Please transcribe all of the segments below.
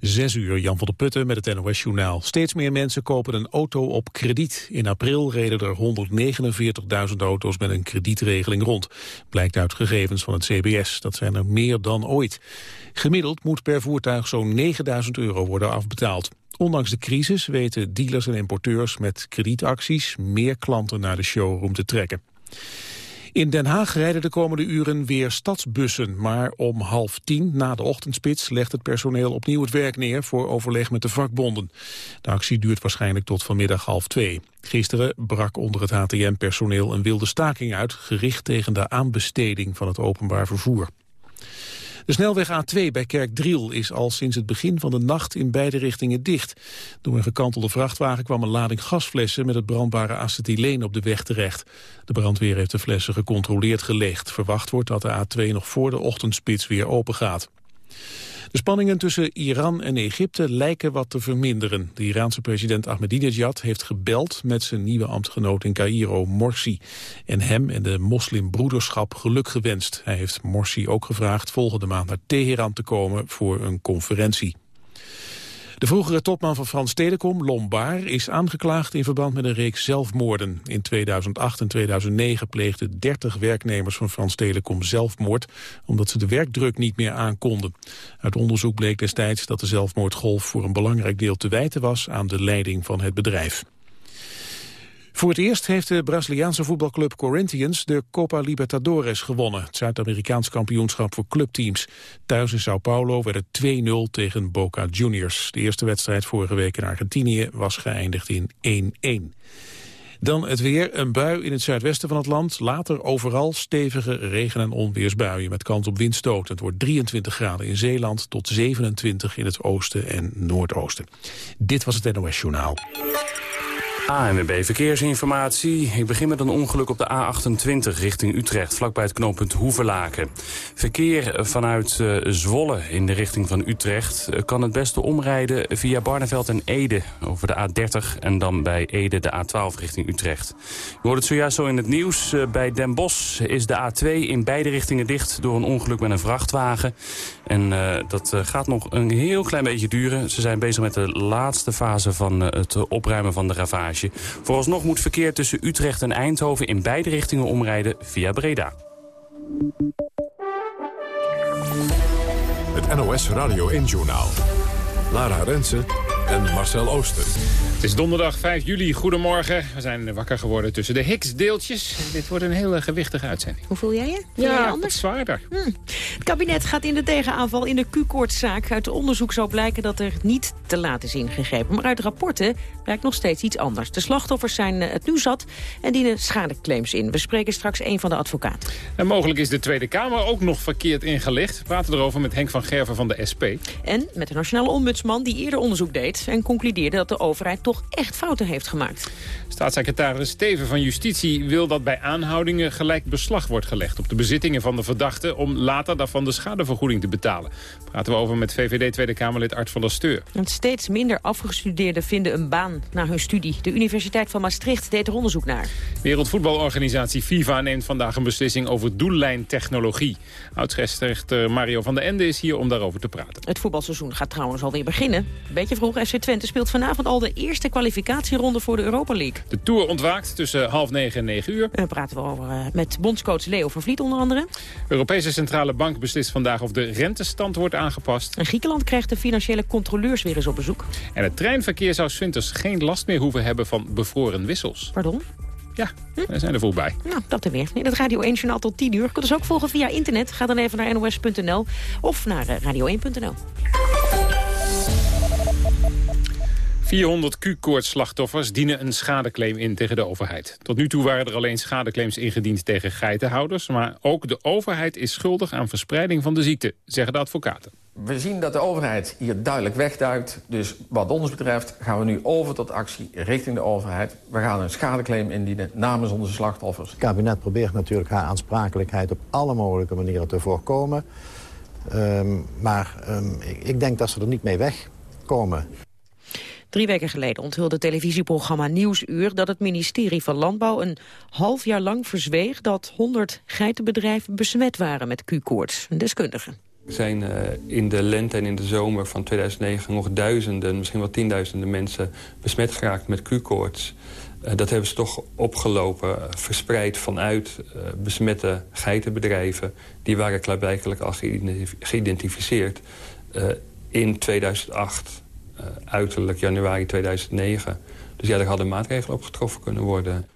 Zes uur, Jan van der Putten met het NOS-journaal. Steeds meer mensen kopen een auto op krediet. In april reden er 149.000 auto's met een kredietregeling rond. Blijkt uit gegevens van het CBS. Dat zijn er meer dan ooit. Gemiddeld moet per voertuig zo'n 9.000 euro worden afbetaald. Ondanks de crisis weten dealers en importeurs met kredietacties meer klanten naar de showroom te trekken. In Den Haag rijden de komende uren weer stadsbussen, maar om half tien na de ochtendspits legt het personeel opnieuw het werk neer voor overleg met de vakbonden. De actie duurt waarschijnlijk tot vanmiddag half twee. Gisteren brak onder het HTM-personeel een wilde staking uit, gericht tegen de aanbesteding van het openbaar vervoer. De snelweg A2 bij Kerkdriel is al sinds het begin van de nacht in beide richtingen dicht. Door een gekantelde vrachtwagen kwam een lading gasflessen met het brandbare acetyleen op de weg terecht. De brandweer heeft de flessen gecontroleerd gelegd. Verwacht wordt dat de A2 nog voor de ochtendspits weer open gaat. De spanningen tussen Iran en Egypte lijken wat te verminderen. De Iraanse president Ahmadinejad heeft gebeld met zijn nieuwe ambtgenoot in Cairo, Morsi. En hem en de moslimbroederschap geluk gewenst. Hij heeft Morsi ook gevraagd volgende maand naar Teheran te komen voor een conferentie. De vroegere topman van Frans Telecom, Lombard, is aangeklaagd in verband met een reeks zelfmoorden. In 2008 en 2009 pleegden 30 werknemers van Frans Telecom zelfmoord, omdat ze de werkdruk niet meer aankonden. Uit onderzoek bleek destijds dat de zelfmoordgolf voor een belangrijk deel te wijten was aan de leiding van het bedrijf. Voor het eerst heeft de Braziliaanse voetbalclub Corinthians de Copa Libertadores gewonnen. Het Zuid-Amerikaans kampioenschap voor clubteams. Thuis in Sao Paulo werd het 2-0 tegen Boca Juniors. De eerste wedstrijd vorige week in Argentinië was geëindigd in 1-1. Dan het weer, een bui in het zuidwesten van het land. Later overal stevige regen- en onweersbuien met kans op windstoten. Het wordt 23 graden in Zeeland tot 27 in het oosten en noordoosten. Dit was het NOS Journaal. ANWB Verkeersinformatie. Ik begin met een ongeluk op de A28 richting Utrecht, vlakbij het knooppunt Hoevelaken. Verkeer vanuit uh, Zwolle in de richting van Utrecht uh, kan het beste omrijden via Barneveld en Ede over de A30 en dan bij Ede de A12 richting Utrecht. Je hoort het zojuist zo in het nieuws. Uh, bij Den Bosch is de A2 in beide richtingen dicht door een ongeluk met een vrachtwagen. En dat gaat nog een heel klein beetje duren. Ze zijn bezig met de laatste fase van het opruimen van de ravage. Vooralsnog moet verkeer tussen Utrecht en Eindhoven in beide richtingen omrijden via Breda. Het NOS Radio 1-journaal. Lara Rensen en Marcel Ooster. Het is donderdag 5 juli. Goedemorgen. We zijn wakker geworden tussen de Higgs-deeltjes. Dit wordt een hele gewichtige uitzending. Hoe voel jij je? Voel ja, je anders? zwaarder. Hm. Het kabinet gaat in de tegenaanval in de Q-koortszaak. Uit onderzoek zou blijken dat er niet te laat is ingegrepen. Maar uit rapporten blijkt nog steeds iets anders. De slachtoffers zijn het nu zat en dienen schadeclaims in. We spreken straks een van de advocaten. En mogelijk is de Tweede Kamer ook nog verkeerd ingelicht. We praten erover met Henk van Gerven van de SP. En met de nationale ombudsman die eerder onderzoek deed... en concludeerde dat de overheid toch echt fouten heeft gemaakt. Staatssecretaris Steven van Justitie wil dat bij aanhoudingen gelijk beslag wordt gelegd op de bezittingen van de verdachte om later daarvan de schadevergoeding te betalen. Praten we over met VVD Tweede Kamerlid Art van der Steur. Want steeds minder afgestudeerden vinden een baan na hun studie. De Universiteit van Maastricht deed er onderzoek naar. Wereldvoetbalorganisatie FIFA neemt vandaag een beslissing over doellijntechnologie. Oudscheidsrechter Mario van der Ende is hier om daarover te praten. Het voetbalseizoen gaat trouwens alweer beginnen. Beetje vroeg, FC Twente speelt vanavond al de eerste kwalificatieronde voor de Europa League. De Tour ontwaakt tussen half negen en negen uur. En praten we over uh, met bondscoach Leo van Vliet onder andere. De Europese Centrale Bank beslist vandaag of de rentestand wordt aangepast. En Griekenland krijgt de financiële controleurs weer eens op bezoek. En het treinverkeer zou winters geen last meer hoeven hebben van bevroren wissels. Pardon? Ja, hm? we zijn er vol bij. Nou, dat er weer. Nee, dat Radio 1 Journaal tot 10 uur. Kunt dus ook volgen via internet. Ga dan even naar nos.nl of naar radio1.nl. 400 Q-koortsslachtoffers dienen een schadeclaim in tegen de overheid. Tot nu toe waren er alleen schadeclaims ingediend tegen geitenhouders... maar ook de overheid is schuldig aan verspreiding van de ziekte, zeggen de advocaten. We zien dat de overheid hier duidelijk wegduikt. Dus wat ons betreft gaan we nu over tot actie richting de overheid. We gaan een schadeclaim indienen namens onze slachtoffers. Het kabinet probeert natuurlijk haar aansprakelijkheid op alle mogelijke manieren te voorkomen. Um, maar um, ik, ik denk dat ze er niet mee wegkomen. Drie weken geleden onthulde televisieprogramma Nieuwsuur... dat het ministerie van Landbouw een half jaar lang verzweeg... dat 100 geitenbedrijven besmet waren met Q-koorts. Een deskundige. Er zijn uh, in de lente en in de zomer van 2009 nog duizenden, misschien wel tienduizenden mensen besmet geraakt met Q-koorts. Uh, dat hebben ze toch opgelopen, uh, verspreid vanuit besmette geitenbedrijven. Die waren klaarblijkelijk al geïdentificeerd in 2008, uiterlijk januari 2009. Dus ja, er hadden maatregelen op getroffen kunnen worden.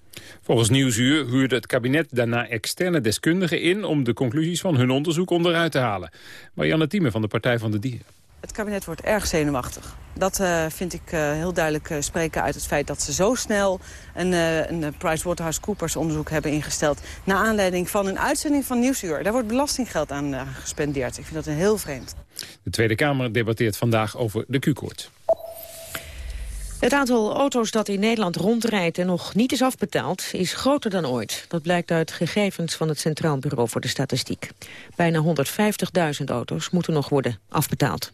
Volgens Nieuwsuur huurde het kabinet daarna externe deskundigen in... om de conclusies van hun onderzoek onderuit te halen. Marianne Thieme van de Partij van de Dieren. Het kabinet wordt erg zenuwachtig. Dat uh, vind ik uh, heel duidelijk uh, spreken uit het feit dat ze zo snel een, een PricewaterhouseCoopers onderzoek hebben ingesteld. Naar aanleiding van een uitzending van Nieuwsuur. Daar wordt belastinggeld aan gespendeerd. Ik vind dat heel vreemd. De Tweede Kamer debatteert vandaag over de Q-koord. Het aantal auto's dat in Nederland rondrijdt en nog niet is afbetaald... is groter dan ooit. Dat blijkt uit gegevens van het Centraal Bureau voor de Statistiek. Bijna 150.000 auto's moeten nog worden afbetaald.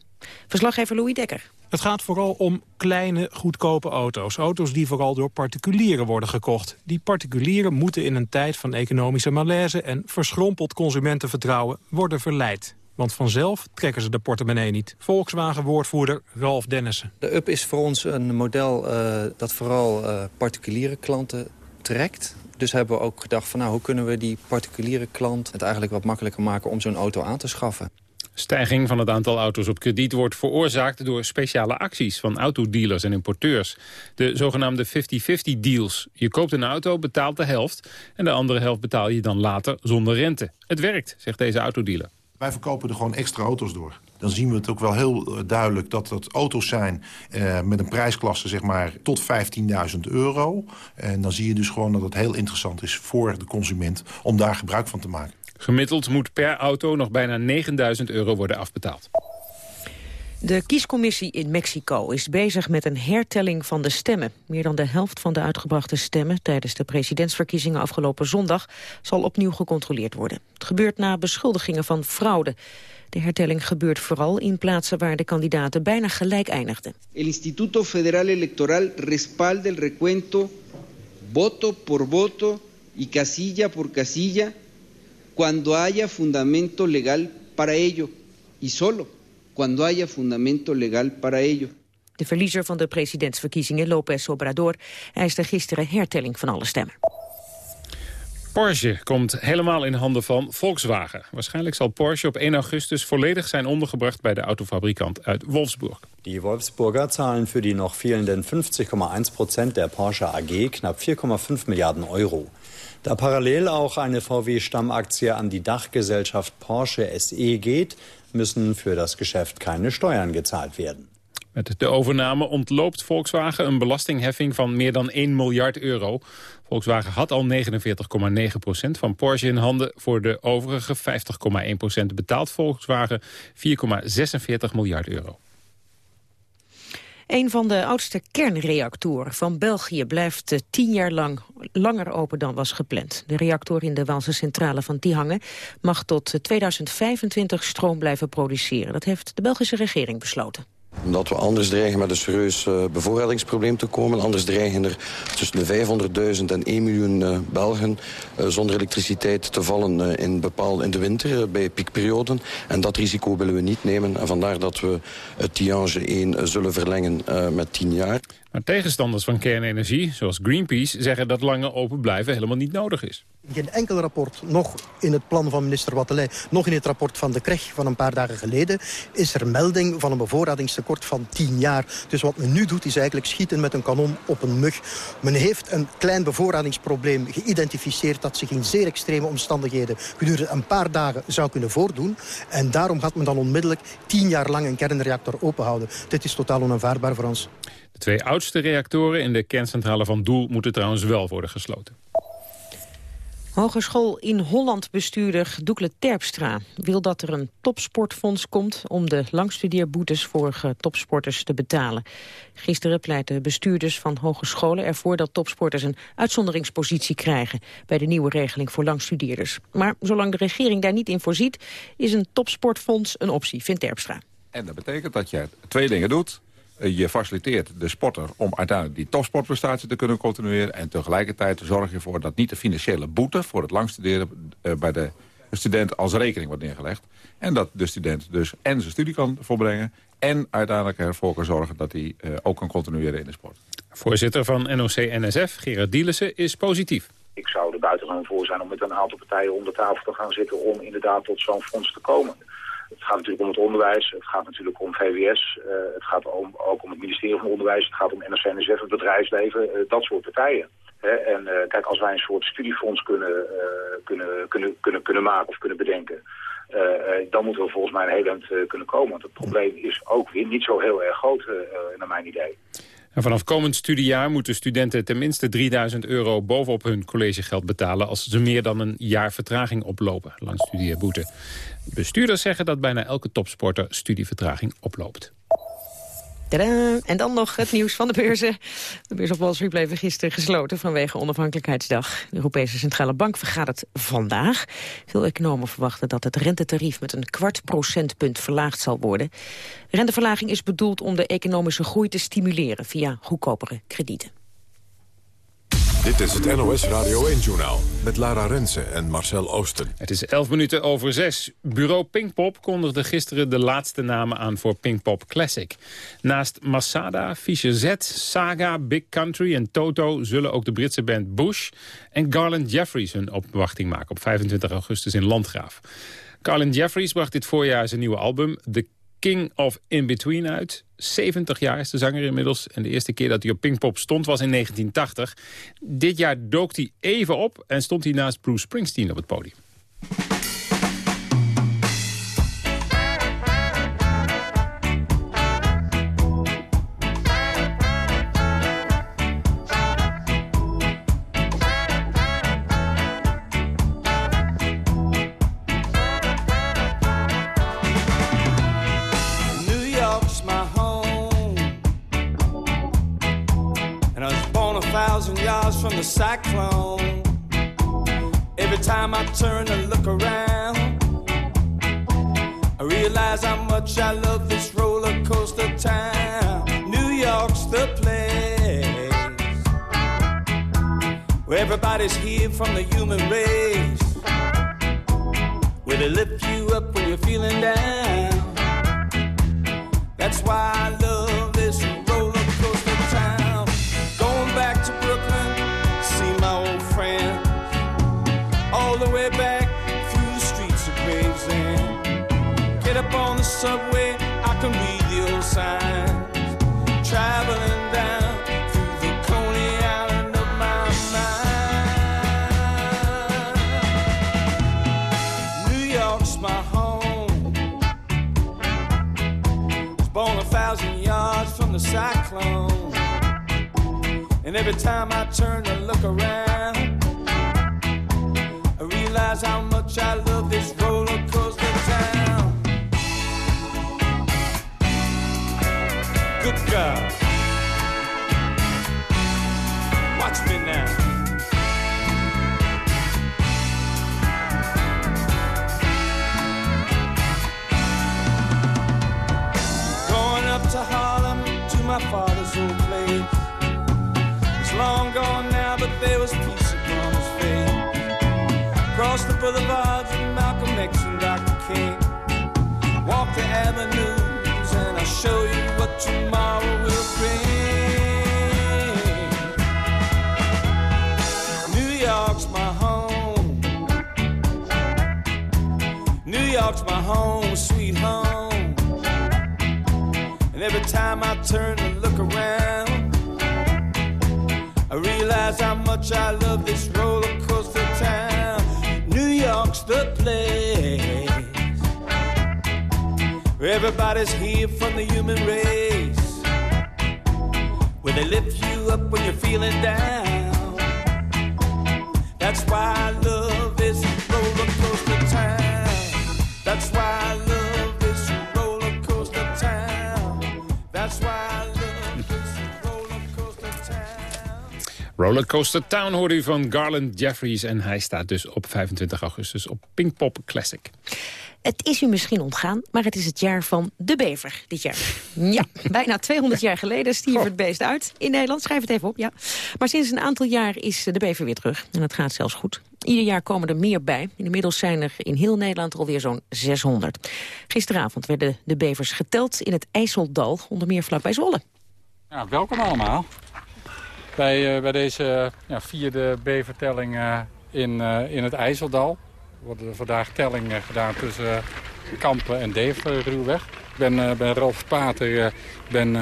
Verslaggever Louis Dekker. Het gaat vooral om kleine, goedkope auto's. Auto's die vooral door particulieren worden gekocht. Die particulieren moeten in een tijd van economische malaise... en verschrompeld consumentenvertrouwen worden verleid. Want vanzelf trekken ze de portemonnee niet. Volkswagen-woordvoerder Ralf Dennissen. De UP is voor ons een model uh, dat vooral uh, particuliere klanten trekt. Dus hebben we ook gedacht van nou, hoe kunnen we die particuliere klant... het eigenlijk wat makkelijker maken om zo'n auto aan te schaffen. Stijging van het aantal auto's op krediet wordt veroorzaakt door speciale acties van autodealers en importeurs. De zogenaamde 50-50 deals. Je koopt een auto, betaalt de helft en de andere helft betaal je dan later zonder rente. Het werkt, zegt deze autodealer. Wij verkopen er gewoon extra auto's door. Dan zien we het ook wel heel eh, duidelijk dat dat auto's zijn eh, met een prijsklasse zeg maar, tot 15.000 euro. En dan zie je dus gewoon dat het heel interessant is voor de consument om daar gebruik van te maken. Gemiddeld moet per auto nog bijna 9000 euro worden afbetaald. De kiescommissie in Mexico is bezig met een hertelling van de stemmen. Meer dan de helft van de uitgebrachte stemmen tijdens de presidentsverkiezingen afgelopen zondag zal opnieuw gecontroleerd worden. Het gebeurt na beschuldigingen van fraude. De hertelling gebeurt vooral in plaatsen waar de kandidaten bijna gelijk eindigden. El Instituto Federal Electoral respalda el recuento voto por voto y casilla por casilla cuando haya fundamento legal para ello y solo cuando haya fundamento legal para ello. De verliezer van de presidentsverkiezingen, López Obrador, eiste gisteren hertelling van alle stemmen. Porsche komt helemaal in handen van Volkswagen. Waarschijnlijk zal Porsche op 1 augustus volledig zijn ondergebracht bij de autofabrikant uit Wolfsburg. Die Wolfsburger zahlen für die noch fehlenden 50,1 Prozent der Porsche AG knapp 4,5 Milliarden Euro. Da parallel auch eine VW-Stammaktie an die Dachgesellschaft Porsche SE geht, müssen für das Geschäft keine Steuern gezahlt werden. Met de overname ontloopt Volkswagen een belastingheffing van meer dan 1 miljard euro. Volkswagen had al 49,9% van Porsche in handen. Voor de overige 50,1% betaalt Volkswagen 4,46 miljard euro. Een van de oudste kernreactoren van België blijft eh, tien jaar lang langer open dan was gepland. De reactor in de Waalse centrale van Tihange mag tot 2025 stroom blijven produceren. Dat heeft de Belgische regering besloten omdat we anders dreigen met een serieus uh, bevoorradingsprobleem te komen. Anders dreigen er tussen de 500.000 en 1 miljoen uh, Belgen uh, zonder elektriciteit te vallen in, bepaald, in de winter bij piekperioden. En dat risico willen we niet nemen. En vandaar dat we het Tiange 1 zullen verlengen met 10 jaar. Maar tegenstanders van kernenergie, zoals Greenpeace, zeggen dat langer open blijven helemaal niet nodig is. Geen enkel rapport, nog in het plan van minister Wattelet, nog in het rapport van de KREG van een paar dagen geleden, is er melding van een bevoorradingstekort van 10 jaar. Dus wat men nu doet, is eigenlijk schieten met een kanon op een mug. Men heeft een klein bevoorradingsprobleem geïdentificeerd dat zich in zeer extreme omstandigheden gedurende een paar dagen zou kunnen voordoen. En daarom gaat men dan onmiddellijk 10 jaar lang een kernreactor openhouden. Dit is totaal onaanvaardbaar voor ons. De twee oudste reactoren in de kerncentrale van Doel moeten trouwens wel worden gesloten. Hogeschool in Holland bestuurder Doekle Terpstra wil dat er een topsportfonds komt om de langstudeerboetes voor topsporters te betalen. Gisteren pleiten bestuurders van hogescholen ervoor dat topsporters een uitzonderingspositie krijgen bij de nieuwe regeling voor langstudeerders. Maar zolang de regering daar niet in voorziet, is een topsportfonds een optie, vindt Terpstra. En dat betekent dat je twee dingen doet. Eh, je faciliteert de sporter om uiteindelijk die topsportprestatie te kunnen continueren. En tegelijkertijd zorg je ervoor dat niet de financiële boete voor het langstuderen uh, bij de student als rekening wordt neergelegd. En dat de student dus en zijn studie kan volbrengen... en uiteindelijk ervoor kan zorgen dat hij uh, ook kan continueren in de sport. Voorzitter van NOC-NSF, Gerard Dielissen, is positief. Ik zou er buitengewoon voor zijn om met een aantal partijen om de tafel te gaan zitten... om inderdaad tot zo'n fonds te komen. Het gaat natuurlijk om het onderwijs, het gaat natuurlijk om VWS, uh, het gaat om, ook om het ministerie van Onderwijs, het gaat om NOC-NSF, het bedrijfsleven, uh, dat soort partijen. En uh, kijk, als wij een soort studiefonds kunnen, kunnen, kunnen, kunnen, kunnen maken of kunnen bedenken, dan moeten we volgens mij een heel eind kunnen komen. Want het probleem is ook weer niet zo heel erg groot, naar mijn idee. Vanaf komend studiejaar moeten studenten tenminste 3000 euro bovenop hun collegegeld betalen als ze meer dan een jaar vertraging oplopen langs studieboete. Bestuurders zeggen dat bijna elke topsporter studievertraging oploopt. Tadaa. En dan nog het nieuws van de beurzen. De beurs op Wall Street bleef gisteren gesloten vanwege onafhankelijkheidsdag. De Europese Centrale Bank vergadert vandaag. Veel economen verwachten dat het rentetarief met een kwart procentpunt verlaagd zal worden. renteverlaging is bedoeld om de economische groei te stimuleren via goedkopere kredieten. Dit is het NOS Radio 1-journaal met Lara Rensen en Marcel Oosten. Het is 11 minuten over 6. Bureau Pinkpop kondigde gisteren de laatste namen aan voor Pinkpop Classic. Naast Masada, Fischer Z, Saga, Big Country en Toto... zullen ook de Britse band Bush en Garland Jeffries hun opwachting maken... op 25 augustus in Landgraaf. Garland Jeffries bracht dit voorjaar zijn nieuwe album... The King of In-Between uit. 70 jaar is de zanger inmiddels. En de eerste keer dat hij op Pinkpop stond was in 1980. Dit jaar dook hij even op en stond hij naast Bruce Springsteen op het podium. From the human race, realize how much I love Cross the boulevards of Malcolm X and Dr. King. Walk the avenues and I'll show you what tomorrow will bring. New York's my home. New York's my home, sweet home. And every time I turn and look around, I realize how much I love this the place everybody's here from the human race, where they lift you up when you're feeling down. That's why love this roller coaster town. That's why Rollercoaster Town hoorde u van Garland Jeffries. En hij staat dus op 25 augustus op Pinkpop Classic. Het is u misschien ontgaan, maar het is het jaar van de bever dit jaar. Ja, bijna 200 jaar geleden stierf het beest uit in Nederland. Schrijf het even op, ja. Maar sinds een aantal jaar is de bever weer terug. En het gaat zelfs goed. Ieder jaar komen er meer bij. Inmiddels zijn er in heel Nederland alweer zo'n 600. Gisteravond werden de bevers geteld in het IJsseldal, onder meer vlakbij Zwolle. Ja, welkom allemaal bij, uh, bij deze ja, vierde bevertelling uh, in, uh, in het IJsseldal. Er worden vandaag tellingen gedaan tussen Kampen en Deventer, Ruwweg. Ik ben, ben Rolf Pater, ben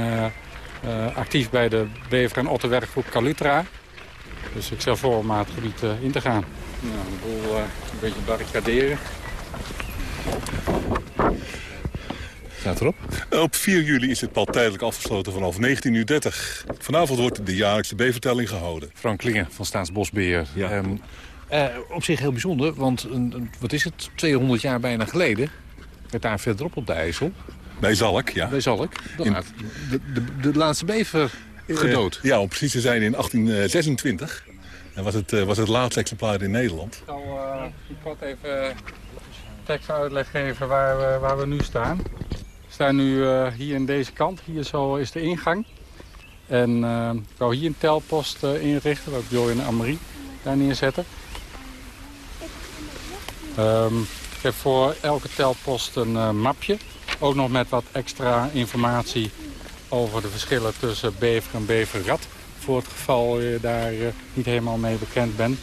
actief bij de bever- en otterwerkgroep Calutra. Dus ik stel voor om het gebied in te gaan. Nou, de boel een beetje barricaderen. Staat erop. Op 4 juli is het pad tijdelijk afgesloten vanaf 19.30 uur. Vanavond wordt de jaarlijkse bevertelling gehouden. Frank Klingen van Staatsbosbeheer. Ja. Um, uh, op zich heel bijzonder, want een, wat is het, 200 jaar bijna geleden... werd daar verderop op de IJssel... Bij Zalk, ja. Bij Zalk. In... De, de, de, laatste bever gedood. Uh, ja, om precies te zijn in 1826. En was het, uh, was het laatste exemplaar in Nederland. Ik zal uh, kort even tekst uitleg geven waar we, waar we nu staan. Staan nu uh, hier in deze kant. Hier zo is de ingang. En uh, ik wou hier een telpost uh, inrichten. Dat Joy en Amarie daar neerzetten. Um, ik heb voor elke telpost een mapje. Ook nog met wat extra informatie over de verschillen tussen bever en beverrat. Voor het geval je daar niet helemaal mee bekend bent.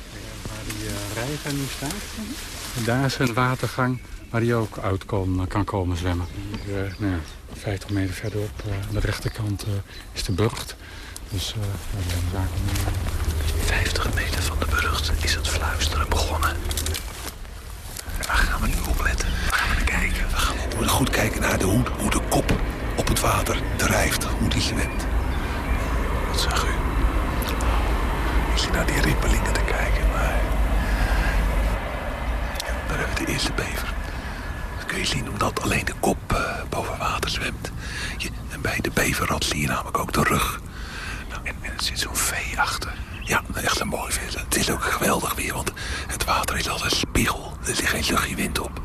Waar die rijver nu staat. En daar is een watergang waar die ook uit kon, kan komen zwemmen. Hier, uh, nou ja, 50 meter verderop uh, aan de rechterkant is de burcht. Dus uh, 50 meter van de burcht is het fluisteren begonnen. En waar gaan we nu op letten? Waar gaan we naar kijken? We gaan we goed kijken naar de, hoe, hoe de kop op het water drijft, hoe die zwemt. Wat zag u? Ik zit naar die rippelingen te kijken, maar... Daar hebben we de eerste bever kun je zien omdat alleen de kop uh, boven water zwemt. Je, en bij de beverrat zie je namelijk ook de rug. Nou, en, en er zit zo'n vee achter. Ja, echt een mooi vis. Het is ook geweldig weer, want het water is als een spiegel. Er zit geen luchtje wind op.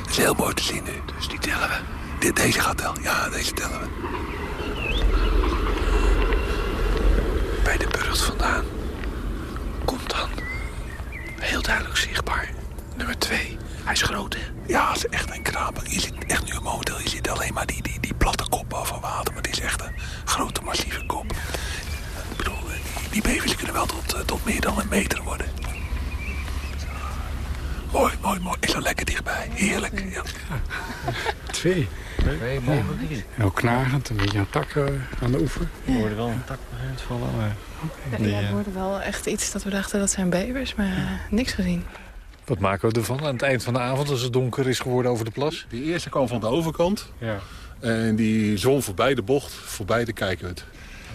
Het is heel mooi te zien nu, dus die tellen we. De, deze gaat tellen, ja, deze tellen we. Bij de burcht vandaan komt dan heel duidelijk zichtbaar nummer twee. Hij is groot, hè? Ja, het is echt een kraper. Je ziet echt nu momenteel, je ziet alleen maar die, die, die platte kop boven water. Maar het is echt een grote, massieve kop. Ik bedoel, die, die bevers kunnen wel tot, tot meer dan een meter worden. Mooi, mooi, mooi. Is er lekker dichtbij. Heerlijk. Ja. Twee. Twee boven drie. Heel knagend, een beetje aan takken aan de oever. Er worden wel een tak begint vallen. Maar... Okay. Ja, het wordt wel echt iets dat we dachten dat zijn bevers, maar niks gezien. Wat maken we ervan aan het eind van de avond als het donker is geworden over de plas? Die eerste kwam van de overkant. Ja. En die zwom voorbij de bocht, voorbij de kijkhut.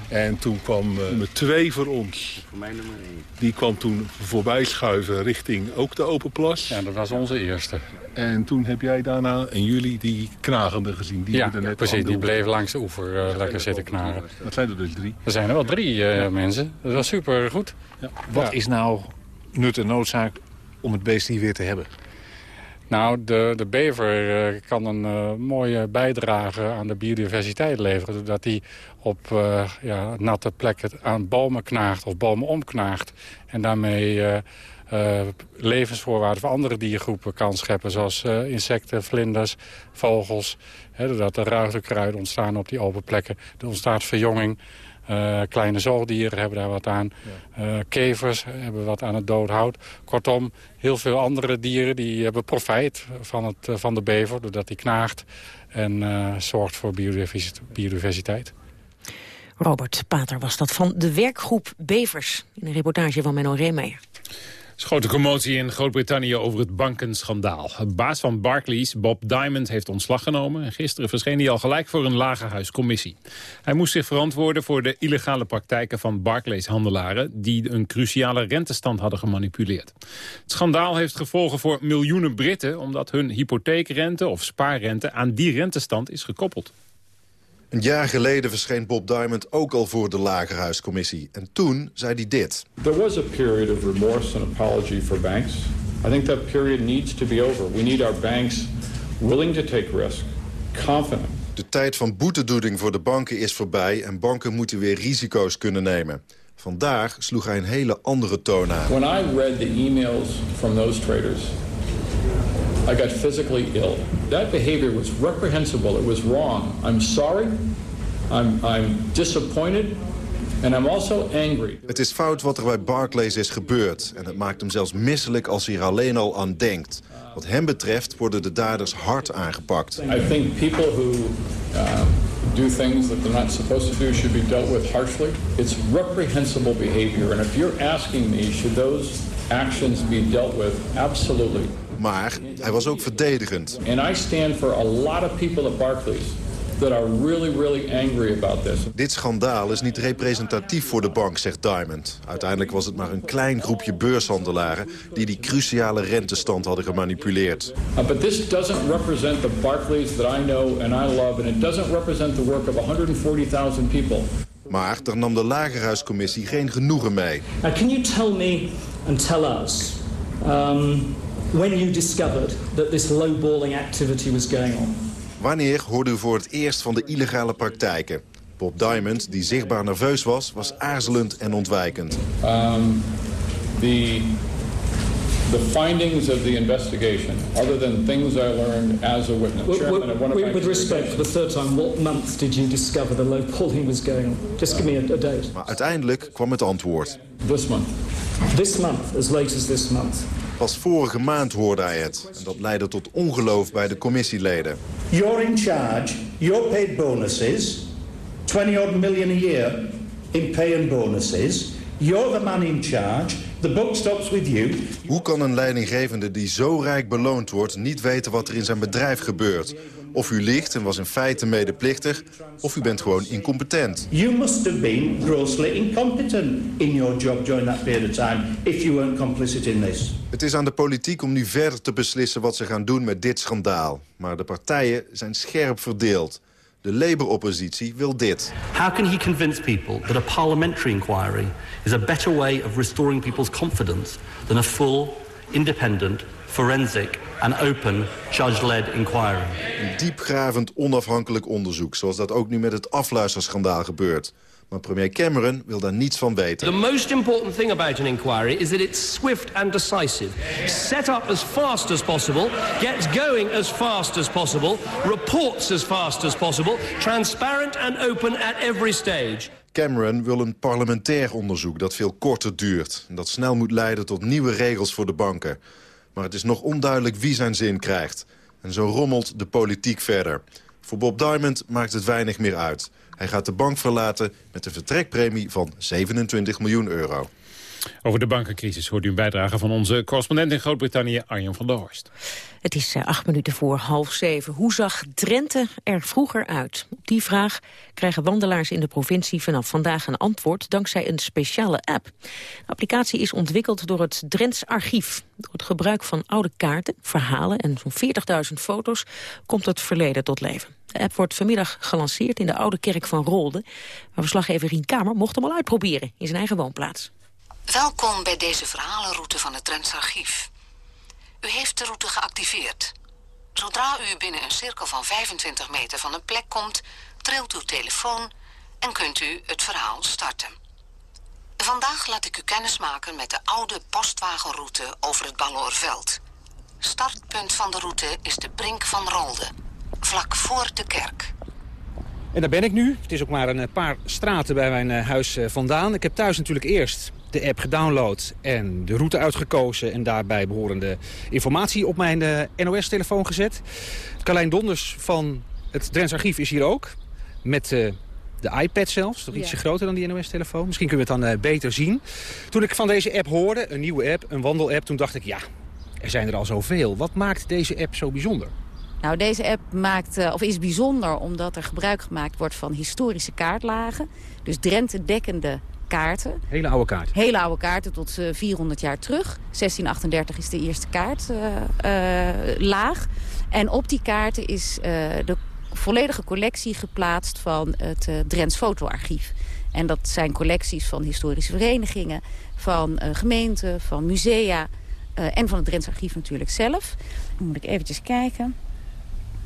En toen kwam uh, nummer twee voor ons. Voor mij nummer één. Die kwam toen voorbij schuiven richting ook de open plas. Ja, dat was onze eerste. En toen heb jij daarna in juli die knagende gezien. Die ja, net precies. Die bleef langs de oever uh, lekker zitten knagen. Dat zijn er dus drie. Er zijn er wel drie uh, ja. mensen. Dat was super goed. Ja. Wat is nou nut en noodzaak om het beest hier weer te hebben? Nou, de, de bever uh, kan een uh, mooie bijdrage aan de biodiversiteit leveren. Doordat hij op uh, ja, natte plekken aan bomen knaagt of bomen omknaagt. En daarmee levensvoorwaarden voor andere diergroepen kan scheppen. Zoals insecten, vlinders, vogels. Hè, doordat er ruigtekruiden ontstaan op die open plekken. Er ontstaat verjonging. Uh, kleine zoogdieren hebben daar wat aan. Uh, kevers hebben wat aan het doodhout. Kortom, heel veel andere dieren die hebben profijt van, het, uh, van de bever... doordat hij knaagt en zorgt voor biodiversiteit. Robert Pater was dat van de werkgroep Bevers... in een reportage van Menno Reemeyer. Is grote commotie in Groot-Brittannië over het bankenschandaal. Het baas van Barclays, Bob Diamond, heeft ontslag genomen. En gisteren verscheen hij al gelijk voor een lagerhuiscommissie. Hij moest zich verantwoorden voor de illegale praktijken van Barclays-handelaren... die een cruciale rentestand hadden gemanipuleerd. Het schandaal heeft gevolgen voor miljoenen Britten... omdat hun hypotheekrente of spaarrente aan die rentestand is gekoppeld. Een jaar geleden verscheen Bob Diamond ook al voor de Lagerhuiscommissie. En toen zei hij dit. There was a period of remorse and apology for banks. I think that period needs to be over. We need our banks willing to take risk, confident. De tijd van boetedoening voor de banken is voorbij... en banken moeten weer risico's kunnen nemen. Vandaag sloeg hij een hele andere toon aan. When I read the emails from those traders, I got physically ill. That behavior was reprehensible. It was wrong. I'm sorry. I'm, I'm disappointed. And I'm also angry. Het is fout wat er bij Barclays is gebeurd. En het maakt hem zelfs misselijk als hij er alleen al aan denkt. Wat hem betreft worden de daders hard aangepakt. I think people who um, do things that they're not supposed to do should be dealt with harshly. It's reprehensible behavior. And if you're asking me, should those actions be dealt with? Absolutely. Maar hij was ook verdedigend. And I stand for a lot of people at Barclays that are really, really angry about this. Dit schandaal is niet representatief voor de bank, zegt Diamond. Uiteindelijk was het maar een klein groepje beurshandelaren... die die cruciale rentestand hadden gemanipuleerd. Uh, but this doesn't represent the Barclays that I know and I love... and it doesn't represent the work of 140,000 people. Maar daar nam de Lagerhuiscommissie geen genoegen mee. Now, can you tell me and tell us... Um, when you discovered that this lowballing activity was going on? Wanneer hoorde u voor het eerst van de illegale praktijken? Bob Diamond, die zichtbaar nerveus was, was aarzelend en ontwijkend. Um, the, the findings of the investigation, other than things I learned as a witness. With, Chairman of one of my with respect, for the third time, what month did you discover the lowballing was going on? Just give me a, a date. Maar uiteindelijk kwam het antwoord. This month. This month, as late as this month. Pas vorige maand hoorde hij het. En dat leidde tot ongeloof bij de commissieleden. You're in charge. You're paid bonuses. 20 odd million a year in pay and bonuses. You're the man in charge. The book stops with you. Hoe kan een leidinggevende die zo rijk beloond wordt... niet weten wat er in zijn bedrijf gebeurt? Of u ligt en was in feite medeplichtig... of u bent gewoon incompetent. You must have been grossly incompetent in your job during that period of time... if you weren't complicit in this. Het is aan de politiek om nu verder te beslissen wat ze gaan doen met dit schandaal. Maar de partijen zijn scherp verdeeld. De Labour-oppositie wil dit. How can he convince people that a parliamentary inquiry is a better way of restoring people's confidence than a full, independent, forensic and open judge-led inquiry? Een diepgravend onafhankelijk onderzoek, zoals dat ook nu met het afluisterschandaal gebeurt. Maar premier Cameron wil daar niets van weten. The most important thing about an inquiry is that it's swift and decisive. Set up as fast as possible, gets going as fast as possible, reports as fast as possible, transparent and open at every stage. Cameron wil een parlementair onderzoek dat veel korter duurt... en dat snel moet leiden tot nieuwe regels voor de banken. Maar het is nog onduidelijk wie zijn zin krijgt. En zo rommelt de politiek verder. Voor Bob Diamond maakt het weinig meer uit. Hij gaat de bank verlaten met een vertrekpremie van 27 miljoen euro. Over de bankencrisis hoort u een bijdrage van onze correspondent in Groot-Brittannië, Arjen van der Horst. Het is eh, acht minuten voor half zeven. Hoe zag Drenthe er vroeger uit? Op die vraag krijgen wandelaars in de provincie vanaf vandaag een antwoord dankzij een speciale app. De applicatie is ontwikkeld door het Drents Archief. Door het gebruik van oude kaarten, verhalen en zo'n 40.000 foto's komt het verleden tot leven. De app wordt vanmiddag gelanceerd in de oude kerk van Rolde. Maar verslaggever Rien Kamer mocht hem al uitproberen in zijn eigen woonplaats. Welkom bij deze verhalenroute van het Drents Archief. U heeft de route geactiveerd. Zodra u binnen een cirkel van 25 meter van een plek komt, trilt uw telefoon en kunt u het verhaal starten. Vandaag laat ik u kennis maken met de oude postwagenroute over het Balloorveld. Startpunt van de route is de Brink van Rolde, vlak voor de kerk. En daar ben ik nu. Het is ook maar een paar straten bij mijn eh, huis eh, vandaan. Ik heb thuis natuurlijk eerst de app gedownload en de route uitgekozen... en daarbij behorende informatie op mijn eh, NOS-telefoon gezet. Carlijn Donders van het Drents Archief is hier ook. Met de iPad zelfs, toch ietsje groter dan die NOS-telefoon. Misschien kunnen we het dan beter zien. Toen ik van deze app hoorde, een nieuwe app, een wandelapp... toen dacht ik, ja, er zijn er al zoveel. Wat maakt deze app zo bijzonder? Nou, deze app maakt, of is bijzonder omdat er gebruik gemaakt wordt van historische kaartlagen. Dus Drenthe dekkende kaarten. Hele oude kaarten? Hele oude kaarten tot 400 jaar terug. 1638 is de eerste kaartlaag. en op die kaarten is de volledige collectie geplaatst van het Drents Fotoarchief. En dat zijn collecties van historische verenigingen, van gemeenten, van musea... en van het Drents Archief natuurlijk zelf. Dan moet ik eventjes kijken.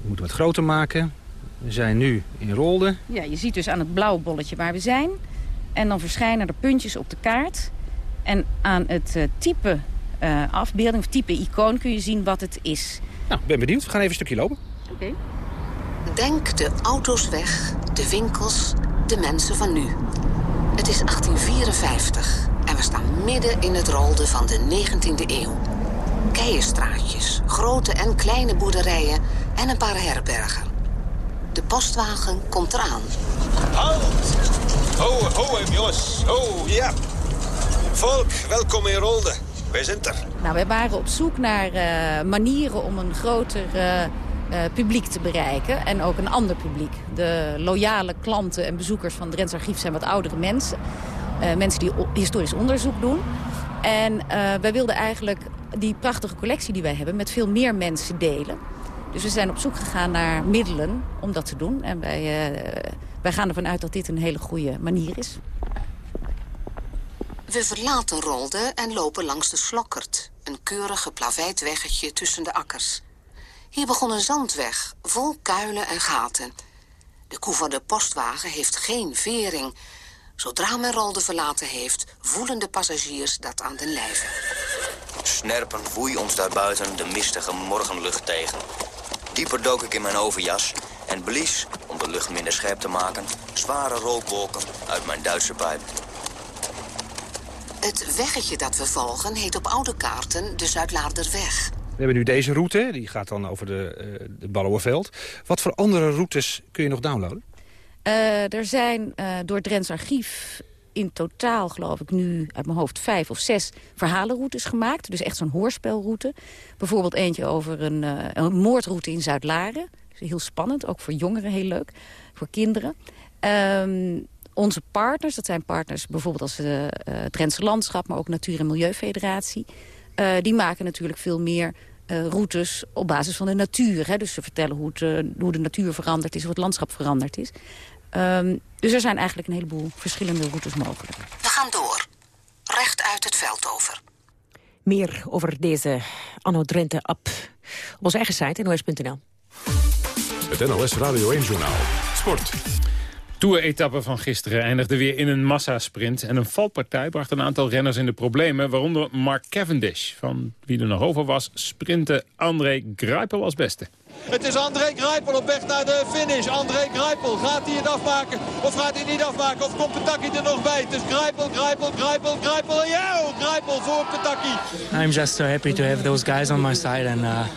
We moeten wat groter maken. We zijn nu in Rolde. Ja, je ziet dus aan het blauwe bolletje waar we zijn. En dan verschijnen er puntjes op de kaart. En aan het uh, type uh, afbeelding of type icoon kun je zien wat het is. Nou, ben benieuwd. We gaan even een stukje lopen. Oké. Denk de auto's weg, de winkels, de mensen van nu. Het is 1854 en we staan midden in het rolde van de 19e eeuw. Keienstraatjes, grote en kleine boerderijen en een paar herbergen. De postwagen komt eraan. Halt! Ho, ho, jongens. Ho, ja. Volk, welkom in Rolde. Wij zijn er. Nou, wij waren op zoek naar uh, manieren om een groter uh, uh, publiek te bereiken. En ook een ander publiek. De loyale klanten en bezoekers van Drents Archief zijn wat oudere mensen. mensen die historisch onderzoek doen. En wij wilden eigenlijk die prachtige collectie die wij hebben... met veel meer mensen delen. Dus we zijn op zoek gegaan naar middelen om dat te doen. En wij, wij gaan ervan uit dat dit een hele goede manier is. We verlaten Rolde en lopen langs de Slokkert. Een keurig geplaveid weggetje tussen de akkers. Hier begon een zandweg, vol kuilen en gaten. De koe van de postwagen heeft geen vering. Zodra men Rolde verlaten heeft, voelen de passagiers dat aan den lijve. Snerpend woei ons daarbuiten de mistige morgenlucht tegen. Dieper dook ik in mijn overjas en blies, om de lucht minder scherp te maken... zware rookwolken uit mijn Duitse pijp. Het weggetje dat we volgen heet op oude kaarten de Zuidlaarderweg. We hebben nu deze route, die gaat dan over de, uh, de Balloerveld. Wat voor andere routes kun je nog downloaden? Uh, er zijn uh, door Drents Archief in totaal, geloof ik, nu uit mijn hoofd vijf of zes verhalenroutes gemaakt. Dus echt zo'n hoorspelroute. Bijvoorbeeld eentje over een, uh, een moordroute in Zuid-Laren. Heel spannend, ook voor jongeren heel leuk, voor kinderen. Um, onze partners, dat zijn partners bijvoorbeeld als de uh, Drentse Landschap... maar ook Natuur- en Milieufederatie... Uh, die maken natuurlijk veel meer uh, routes op basis van de natuur. Hè? Dus ze vertellen hoe, het, hoe de natuur veranderd is, hoe het landschap veranderd is. Um, dus er zijn eigenlijk een heleboel verschillende routes mogelijk. We gaan door. Recht uit het veld over. Meer over deze Anno Drenthe-app op onze eigen site nos.nl. Het NOS Radio 1-journaal. Sport. Tour-etappe van gisteren eindigde weer in een massasprint. En een valpartij bracht een aantal renners in de problemen. Waaronder Mark Cavendish. Van wie er nog over was, sprintte André Greipel als beste. Het is André Greipel op weg naar de finish. André Greipel, gaat hij het afmaken of gaat hij niet afmaken? Of komt Petaki er nog bij? Het is Greipel, Greipel, Greipel, Greipel. Ja, Greipel voor Petaki. I'm just so happy to have those guys on my side and uh,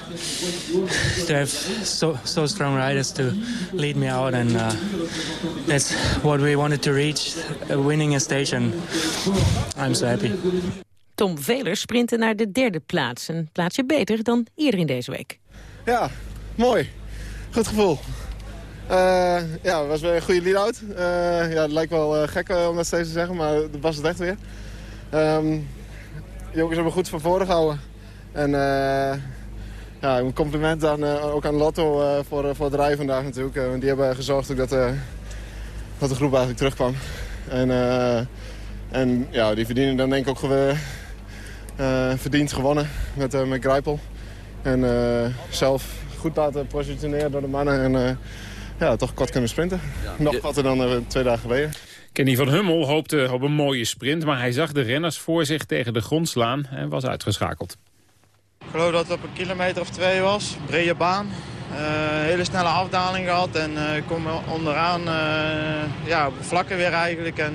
to have so, so strong riders to lead me out. And uh, that's what we wanted to reach, uh, winning a station. I'm so happy. Tom Velers sprintte naar de derde plaats. Een plaatsje beter dan eerder in deze week. Ja, mooi. Goed gevoel. Uh, ja, was weer een goede lead-out. Uh, ja, het lijkt wel uh, gek om dat steeds te zeggen, maar dat was het echt weer. Um, jongens hebben goed van voren gehouden. En ja, een compliment aan, ook aan Lotto voor, voor het rijden vandaag natuurlijk. want die hebben gezorgd ook dat, dat de groep eigenlijk terugkwam. En, en ja, die verdienen dan denk ik ook verdiend gewonnen met, met Grijpel. En zelf goed laten positioneren door de mannen. En uh, ja, toch kort kunnen sprinten. Ja, Nog korter dan uh, twee dagen geleden. Kenny van Hummel hoopte op een mooie sprint... maar hij zag de renners voor zich tegen de grond slaan en was uitgeschakeld. Ik geloof dat het op een kilometer of twee was. Brede baan. hele snelle afdaling gehad. En ik kom onderaan ja, op vlakken weer eigenlijk. En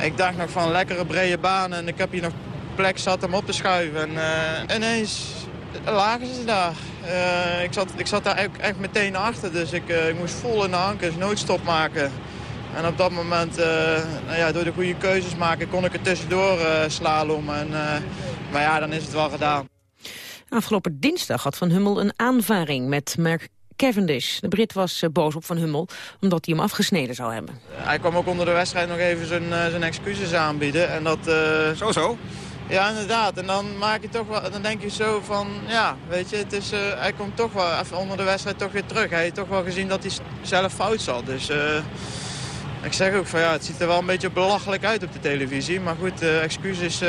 ik dacht nog van lekkere brede baan. En ik heb hier nog plek zat om op te schuiven. En ineens lagen ze daar. Uh, ik, zat, ik zat daar echt, echt meteen achter, dus ik, uh, ik moest vol in de ankers, noodstop maken. En op dat moment, uh, nou ja, door de goede keuzes maken, kon ik er tussendoor slalom. En, maar ja, dan is het wel gedaan. Afgelopen dinsdag had Van Hummel een aanvaring met Mark Cavendish. De Brit was boos op Van Hummel, omdat hij hem afgesneden zou hebben. Hij kwam ook onder de wedstrijd nog even zijn, zijn excuses aanbieden. En dat, zo zo? Ja, inderdaad. En dan maak je toch wel, dan denk je zo van, ja, weet je, het is, uh, hij komt toch wel even onder de wedstrijd toch weer terug. Hij heeft toch wel gezien dat hij zelf fout zat. Dus uh, ik zeg ook van, ja, het ziet er wel een beetje belachelijk uit op de televisie. Maar goed, uh, excuus is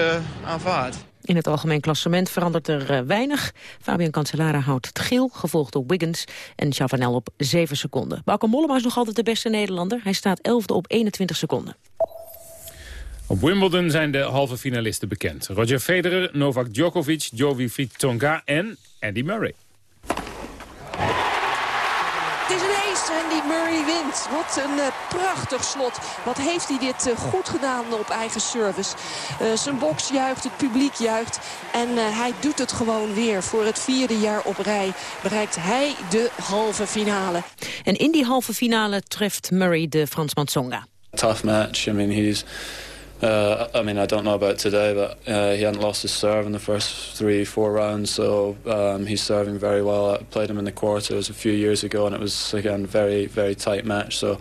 aanvaard. In het algemeen klassement verandert er eh, weinig. Fabian Cancellara houdt het geel, gevolgd door Wiggins en Chavanel op 7 seconden. Bauke Mollema is nog altijd de beste Nederlander. Hij staat 11e op 21 seconden. Op Wimbledon zijn de halve finalisten bekend. Roger Federer, Novak Djokovic, Jovi Tonga en Andy Murray. Het is een ace die Murray wint. Wat een uh, prachtig slot. Wat heeft hij dit uh, goed gedaan op eigen service. Uh, zijn box juicht, het publiek juicht. En hij doet het gewoon weer. Voor het vierde jaar op rij bereikt hij de halve finale. En in die halve finale treft Murray de Fransman Tsonga. Tough match. I mean, he's... Uh, I mean, I don't know about today, but uh, he hadn't lost his serve in the first three, four rounds, so um, he's serving very well. I played him in the quarters a few years ago, and it was, again, very, very tight match, so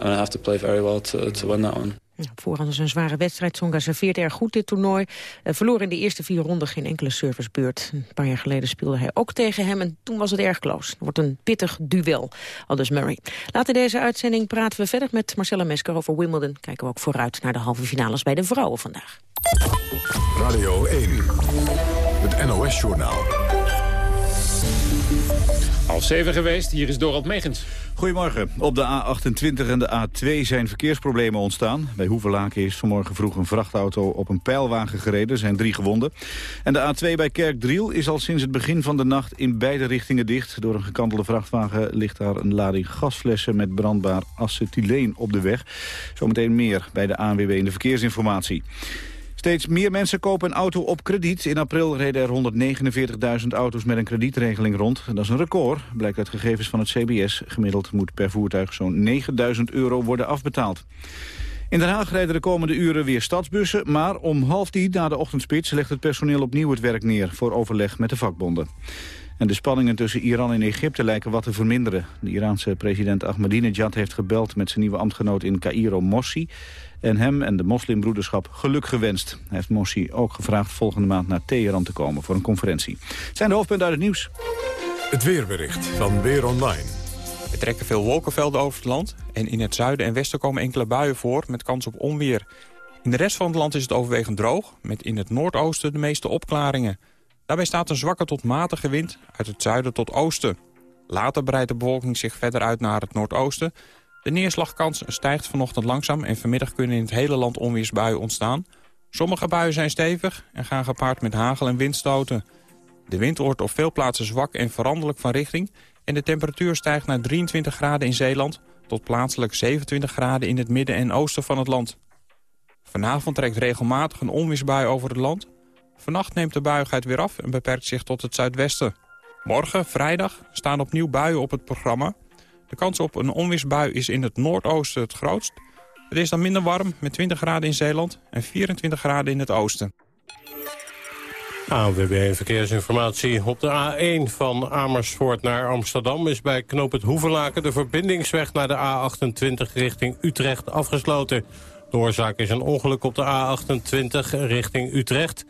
I'm to have to play very well to, to win that one. Voorhand is een zware wedstrijd. Tsonga serveert erg goed dit toernooi. Uh, verloor in de eerste vier ronden geen enkele servicebeurt. Een paar jaar geleden speelde hij ook tegen hem en toen was het erg close. Het wordt een pittig duel, aldus Murray. Later deze uitzending praten we verder met Marcella Mesker over Wimbledon. Kijken we ook vooruit naar de halve finales bij de vrouwen vandaag. Radio 1, het NOS-journaal. Half zeven geweest, hier is Dorald Megens. Goedemorgen. Op de A28 en de A2 zijn verkeersproblemen ontstaan. Bij Hoevelaken is vanmorgen vroeg een vrachtauto op een pijlwagen gereden. Er zijn drie gewonden. En de A2 bij Kerkdriel is al sinds het begin van de nacht in beide richtingen dicht. Door een gekantelde vrachtwagen ligt daar een lading gasflessen met brandbaar acetyleen op de weg. Zometeen meer bij de ANWB in de verkeersinformatie. Steeds meer mensen kopen een auto op krediet. In april reden er 149.000 auto's met een kredietregeling rond. Dat is een record, blijkt uit gegevens van het CBS. Gemiddeld moet per voertuig zo'n 9.000 euro worden afbetaald. In Den Haag rijden de komende uren weer stadsbussen... maar om half tien na de ochtendspits legt het personeel opnieuw het werk neer... voor overleg met de vakbonden. En de spanningen tussen Iran en Egypte lijken wat te verminderen. De Iraanse president Ahmadinejad heeft gebeld met zijn nieuwe ambtgenoot in Cairo, Mossi en hem en de moslimbroederschap geluk gewenst. Hij heeft Mossi ook gevraagd volgende maand naar Teheran te komen voor een conferentie. Het zijn de hoofdpunten uit het nieuws. Het weerbericht van Weer Online. Er trekken veel wolkenvelden over het land en in het zuiden en westen komen enkele buien voor met kans op onweer. In de rest van het land is het overwegend droog, met in het noordoosten de meeste opklaringen. Daarbij staat een zwakke tot matige wind uit het zuiden tot oosten. Later breidt de bewolking zich verder uit naar het noordoosten de neerslagkans stijgt vanochtend langzaam en vanmiddag kunnen in het hele land onweersbuien ontstaan. Sommige buien zijn stevig en gaan gepaard met hagel en windstoten. De wind wordt op veel plaatsen zwak en veranderlijk van richting... en de temperatuur stijgt naar 23 graden in Zeeland... tot plaatselijk 27 graden in het midden en oosten van het land. Vanavond trekt regelmatig een onweersbui over het land. Vannacht neemt de buigheid weer af en beperkt zich tot het zuidwesten. Morgen, vrijdag, staan opnieuw buien op het programma... De kans op een onweersbui is in het noordoosten het grootst. Het is dan minder warm met 20 graden in Zeeland en 24 graden in het oosten. ANWB Verkeersinformatie. Op de A1 van Amersfoort naar Amsterdam is bij knoop het Hoevelaken de verbindingsweg naar de A28 richting Utrecht afgesloten. De oorzaak is een ongeluk op de A28 richting Utrecht.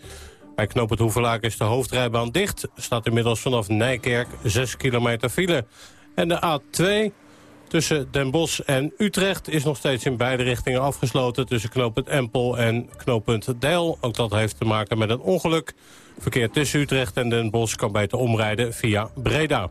Bij knoop het Hoevelaken is de hoofdrijbaan dicht. Staat inmiddels vanaf Nijkerk 6 kilometer file. En de A2 tussen Den Bosch en Utrecht is nog steeds in beide richtingen afgesloten... tussen knooppunt Empel en knooppunt Deil. Ook dat heeft te maken met een ongeluk. Verkeer tussen Utrecht en Den Bosch kan beter omrijden via Breda.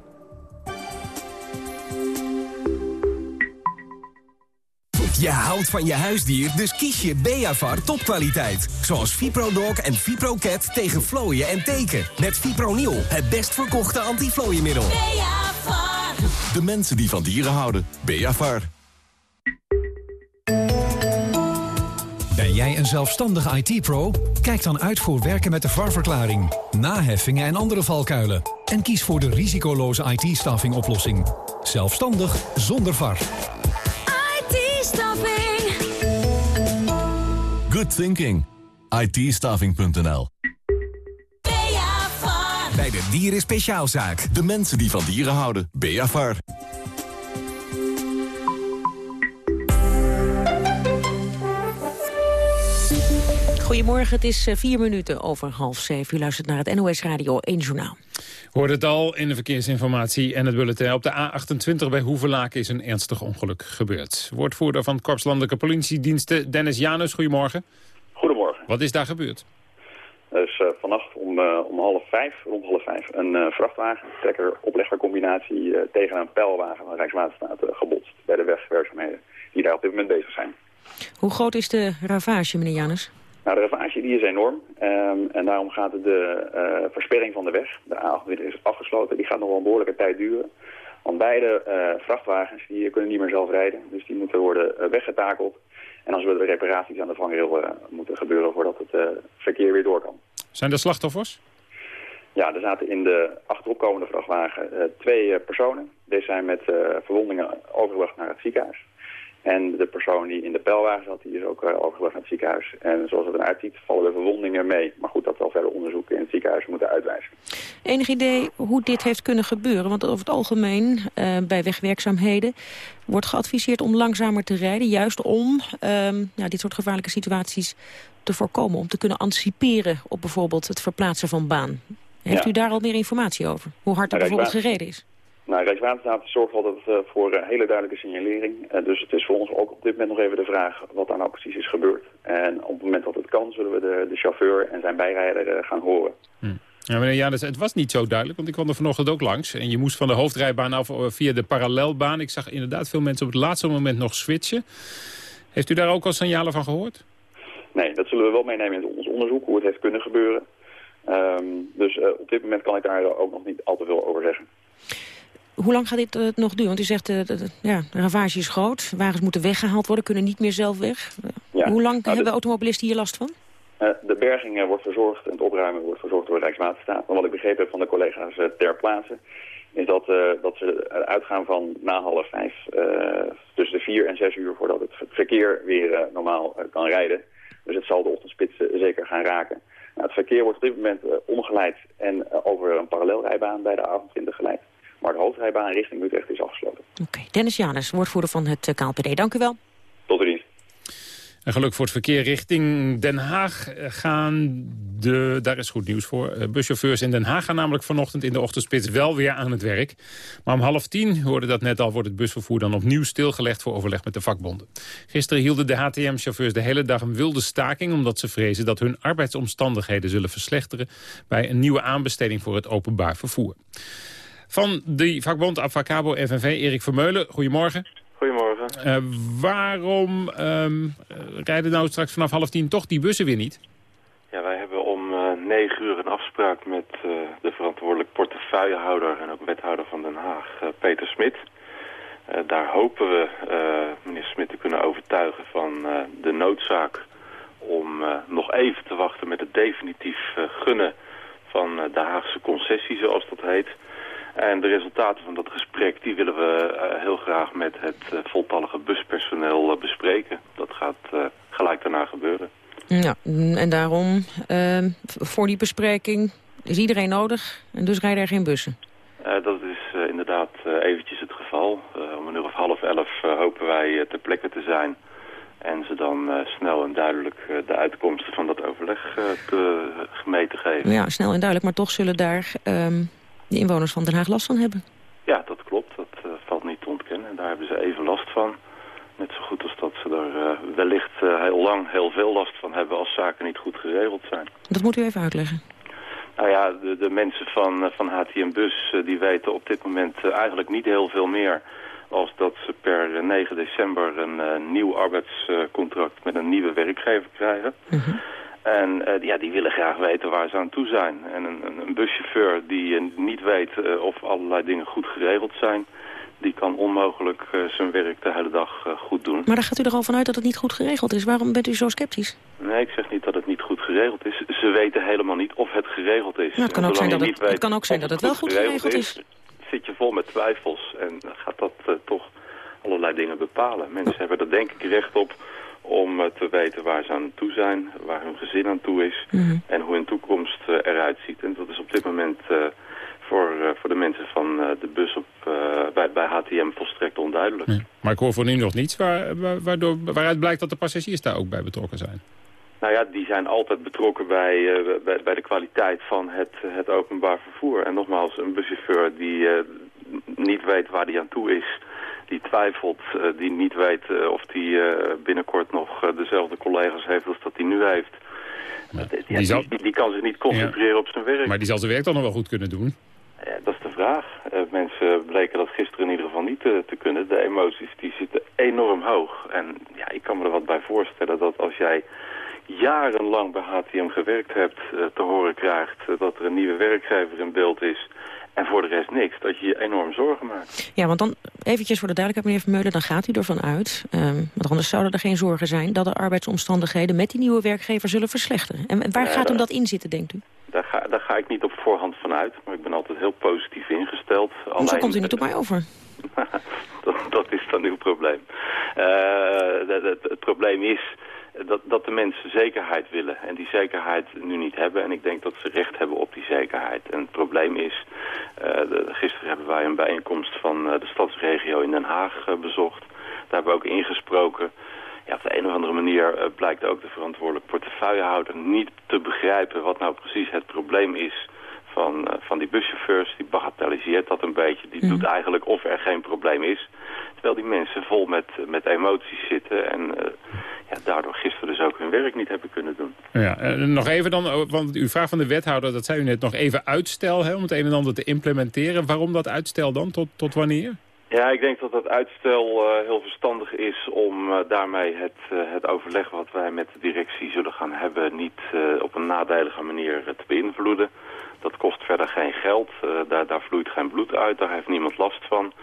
Je houdt van je huisdier, dus kies je Beavar topkwaliteit. Zoals ViproDog en ViproCat tegen vlooien en teken. Met Fipronil, het best verkochte antiflooienmiddel. Beavar. De mensen die van dieren houden. Beavar. Ben jij een zelfstandige IT-pro? Kijk dan uit voor werken met de VAR-verklaring, naheffingen en andere valkuilen. En kies voor de risicoloze IT-staffing oplossing. Zelfstandig zonder VAR. Good thinking. it bij de Dieren Speciaalzaak. De mensen die van dieren houden. Beavar. Goedemorgen, het is eh, vier minuten over half zeven. U luistert naar het NOS Radio 1 Journaal. Hoort het al in de verkeersinformatie en het bulletin. Op de A28 bij Hoevelaken is een ernstig ongeluk gebeurd. Woordvoerder van Korpslandelijke Politiediensten Dennis Janus, goedemorgen. Goedemorgen. Wat is daar gebeurd? Dus uh, vannacht om, uh, om half vijf, rond half vijf, een uh, vrachtwagen, trekker-opleggercombinatie tegen een pijlwagen van Rijkswaterstaat gebotst bij de wegwerkzaamheden die daar op dit moment bezig zijn. Hoe groot is de ravage, meneer Janus? Nou, de ravage die is enorm um, en daarom gaat de versperring van de weg, de A28 is afgesloten, die gaat nog wel een behoorlijke tijd duren. Want beide vrachtwagens die kunnen niet meer zelf rijden, dus die moeten worden weggetakeld. En dan zullen er reparaties aan de vangrail moeten gebeuren voordat het verkeer weer door kan. Zijn er slachtoffers? Ja, er zaten in de achteropkomende vrachtwagen twee personen. Deze zijn met verwondingen overgebracht naar het ziekenhuis. En de persoon die in de pijlwagen zat, die is ook overgebracht naar het ziekenhuis. En zoals het eruit ziet, vallen de verwondingen mee. Maar goed, dat zal verder onderzoek in het ziekenhuis moeten uitwijzen. Enig idee hoe dit heeft kunnen gebeuren? Want over het algemeen, uh, bij wegwerkzaamheden... wordt geadviseerd om langzamer te rijden. Juist om ja, dit soort gevaarlijke situaties te voorkomen. Om te kunnen anticiperen op bijvoorbeeld het verplaatsen van baan. Heeft Ja. u daar al meer informatie over? Hoe hard er Nou, bijvoorbeeld gereden is? Nou, Rijkswaterstaat zorgt altijd eh, voor eh, hele duidelijke signalering. Eh, dus het is voor ons ook op dit moment nog even de vraag wat daar nou precies is gebeurd. En op het moment dat het kan, zullen we de, de chauffeur en zijn bijrijder gaan horen. Ja, meneer Janus, het was niet zo duidelijk, want ik kwam er vanochtend ook langs. En je moest van de hoofdrijbaan af via de parallelbaan. Ik zag inderdaad veel mensen op het laatste moment nog switchen. Heeft u daar ook al signalen van gehoord? Nee, dat zullen we wel meenemen in ons onderzoek, hoe het heeft kunnen gebeuren. Ehm, dus op dit moment kan ik daar ook nog niet al te veel over zeggen. Hoe lang gaat dit eh, nog duren? Want u zegt, uh, ja, de ravage is groot. Wagens moeten weggehaald worden, kunnen niet meer zelf weg. Ja. Hoe lang Nou, hebben automobilisten hier last van? Eh, de berging eh, wordt verzorgd en het opruimen wordt verzorgd door Rijkswaterstaat. Maar wat ik begrepen heb van de collega's eh, ter plaatse... is dat, eh, dat ze uitgaan van na half vijf, eh, tussen de vier en zes uur... voordat het ver- verkeer weer eh, normaal eh, kan rijden. Dus het zal de ochtendspits eh, zeker gaan raken. Nou, het verkeer wordt op dit moment eh, omgeleid en eh, over een parallelrijbaan bij de avond geleid. Maar de hoofdrijbaan richting Utrecht is afgesloten. Dennis Janus, woordvoerder van het eh, KLPD. Dank u wel. Tot de dienst. En geluk voor het verkeer richting Den Haag eh, gaan de, daar is goed nieuws voor. Eh, Buschauffeurs in Den Haag gaan namelijk vanochtend in de ochtendspits wel weer aan het werk. Maar om half tien, hoorde dat net al, wordt het busvervoer dan opnieuw stilgelegd voor overleg met de vakbonden. Gisteren hielden de HTM-chauffeurs de hele dag een wilde staking omdat ze vrezen dat hun arbeidsomstandigheden zullen verslechteren bij een nieuwe aanbesteding voor het openbaar vervoer. Van de vakbond Avacabo FNV, Erik Vermeulen, goedemorgen. Goedemorgen. Eh, waarom eh, rijden nou straks vanaf half tien toch die bussen weer niet? Ja, wij hebben om eh, negen uur een afspraak met eh, de verantwoordelijk portefeuillehouder en ook wethouder van Den Haag, Peter Smit. Daar hopen we meneer Smit te kunnen overtuigen van de noodzaak om nog even te wachten met het definitief gunnen van de Haagse concessie, zoals dat heet. En de resultaten van dat gesprek die willen we eh, heel graag met het eh, voltallige buspersoneel eh, bespreken. Dat gaat gelijk daarna gebeuren. Ja, en daarom, ehm, voor die bespreking, is iedereen nodig. En dus rijden er geen bussen. Dat is inderdaad eventjes het geval. Om een uur of half elf hopen wij ter plekke te zijn. En ze dan snel en duidelijk de uitkomsten van dat overleg eh, te, mee te geven. Ja, snel en duidelijk. Maar toch zullen daar ehm, de inwoners van Den Haag last van hebben. Ja, dat klopt. Dat eh, valt niet te ontkennen. En daar hebben ze even last van. Net zo goed als dat ze er eh, wellicht eh, heel lang heel veel last van hebben als zaken niet goed geregeld zijn. Dat moet u even uitleggen. Nou ja, de, de mensen van, van HTM Bus die weten op dit moment eigenlijk niet heel veel meer als dat ze per eh, 9 december een nieuw arbeidscontract met een nieuwe werkgever krijgen. En eh, ja, die willen graag weten waar ze aan toe zijn. En een, een, buschauffeur die eh, niet weet eh, of allerlei dingen goed geregeld zijn... die kan onmogelijk zijn werk de hele dag goed doen. Maar dan gaat u er al vanuit dat het niet goed geregeld is. Waarom bent u zo sceptisch? Nee, ik zeg niet dat het niet goed geregeld is. Ze weten helemaal niet of het geregeld is. Nou, het kan ook zijn dat het- kan ook zijn dat het wel goed geregeld is. Zit je vol met twijfels en gaat dat toch allerlei dingen bepalen. Mensen hebben er denk ik recht op om eh, te weten waar ze aan toe zijn, waar hun gezin aan toe is Mhm. en hoe hun toekomst eh, eruit ziet. En dat is op dit moment eh, voor, eh, voor de mensen van eh, de bus op, eh, bij, bij HTM volstrekt onduidelijk. Maar ik hoor voor nu nog niets waar, waar- waardoor, waaruit blijkt dat de passagiers daar ook bij betrokken zijn. Nou ja, die zijn altijd betrokken bij, eh, bij, bij de kwaliteit van het, het openbaar vervoer. En nogmaals, een buschauffeur die eh, niet weet waar hij aan toe is, die twijfelt, eh, die niet weet eh, of hij binnenkort nog eh, dezelfde collega's heeft als dat hij nu heeft. Ja, die, zal... die, die, kan zich niet concentreren op zijn werk. Maar die zal zijn werk dan nog wel goed kunnen doen? Ja, dat is de vraag. Uh, mensen bleken dat gisteren in ieder geval niet te, te, kunnen. De emoties die zitten enorm hoog. En ja, ik kan me er wat bij voorstellen dat als jij jarenlang bij HTM gewerkt hebt... Uh, te horen krijgt dat er een nieuwe werkgever in beeld is en voor de rest niks, dat je je enorm zorgen maakt. Ja, want dan eventjes voor de duidelijkheid, meneer Vermeulen... dan gaat u ervan uit, um, want anders zouden er geen zorgen zijn... dat de arbeidsomstandigheden met die nieuwe werkgever zullen verslechteren. En waar gaat hem dat in zitten, denkt u? Daar ga, daar ga ik niet op voorhand van uit, maar ik ben altijd heel positief ingesteld. Alleen... Zo komt u niet op mij over? dat, dat, is dan uw probleem. Uh, het probleem is dat, dat de mensen zekerheid willen en die zekerheid nu niet hebben. En ik denk dat ze recht hebben op die zekerheid. En het probleem is, de, gisteren hebben wij een bijeenkomst van uh, de stadsregio in Den Haag uh, bezocht. Daar hebben we ook ingesproken. Ja, op de een of andere manier blijkt ook de verantwoordelijk portefeuillehouder niet te begrijpen wat nou precies het probleem is van, van die buschauffeurs. Die bagatelliseert dat een beetje. Die doet eigenlijk of er geen probleem is. Terwijl die mensen vol met, met emoties zitten en uh, ja, daardoor gisteren dus ook hun werk niet hebben kunnen doen. Ja, uh, nog even dan, want uw vraag van de wethouder, dat zei u net, nog even uitstel hè, om het een en ander te implementeren. Waarom dat uitstel dan? Tot, tot wanneer? Ja, ik denk dat dat uitstel uh, heel verstandig is om uh, daarmee het, uh, het overleg wat wij met de directie zullen gaan hebben niet op een nadelige manier te beïnvloeden. Dat kost verder geen geld, daar, daar vloeit geen bloed uit, daar heeft niemand last van.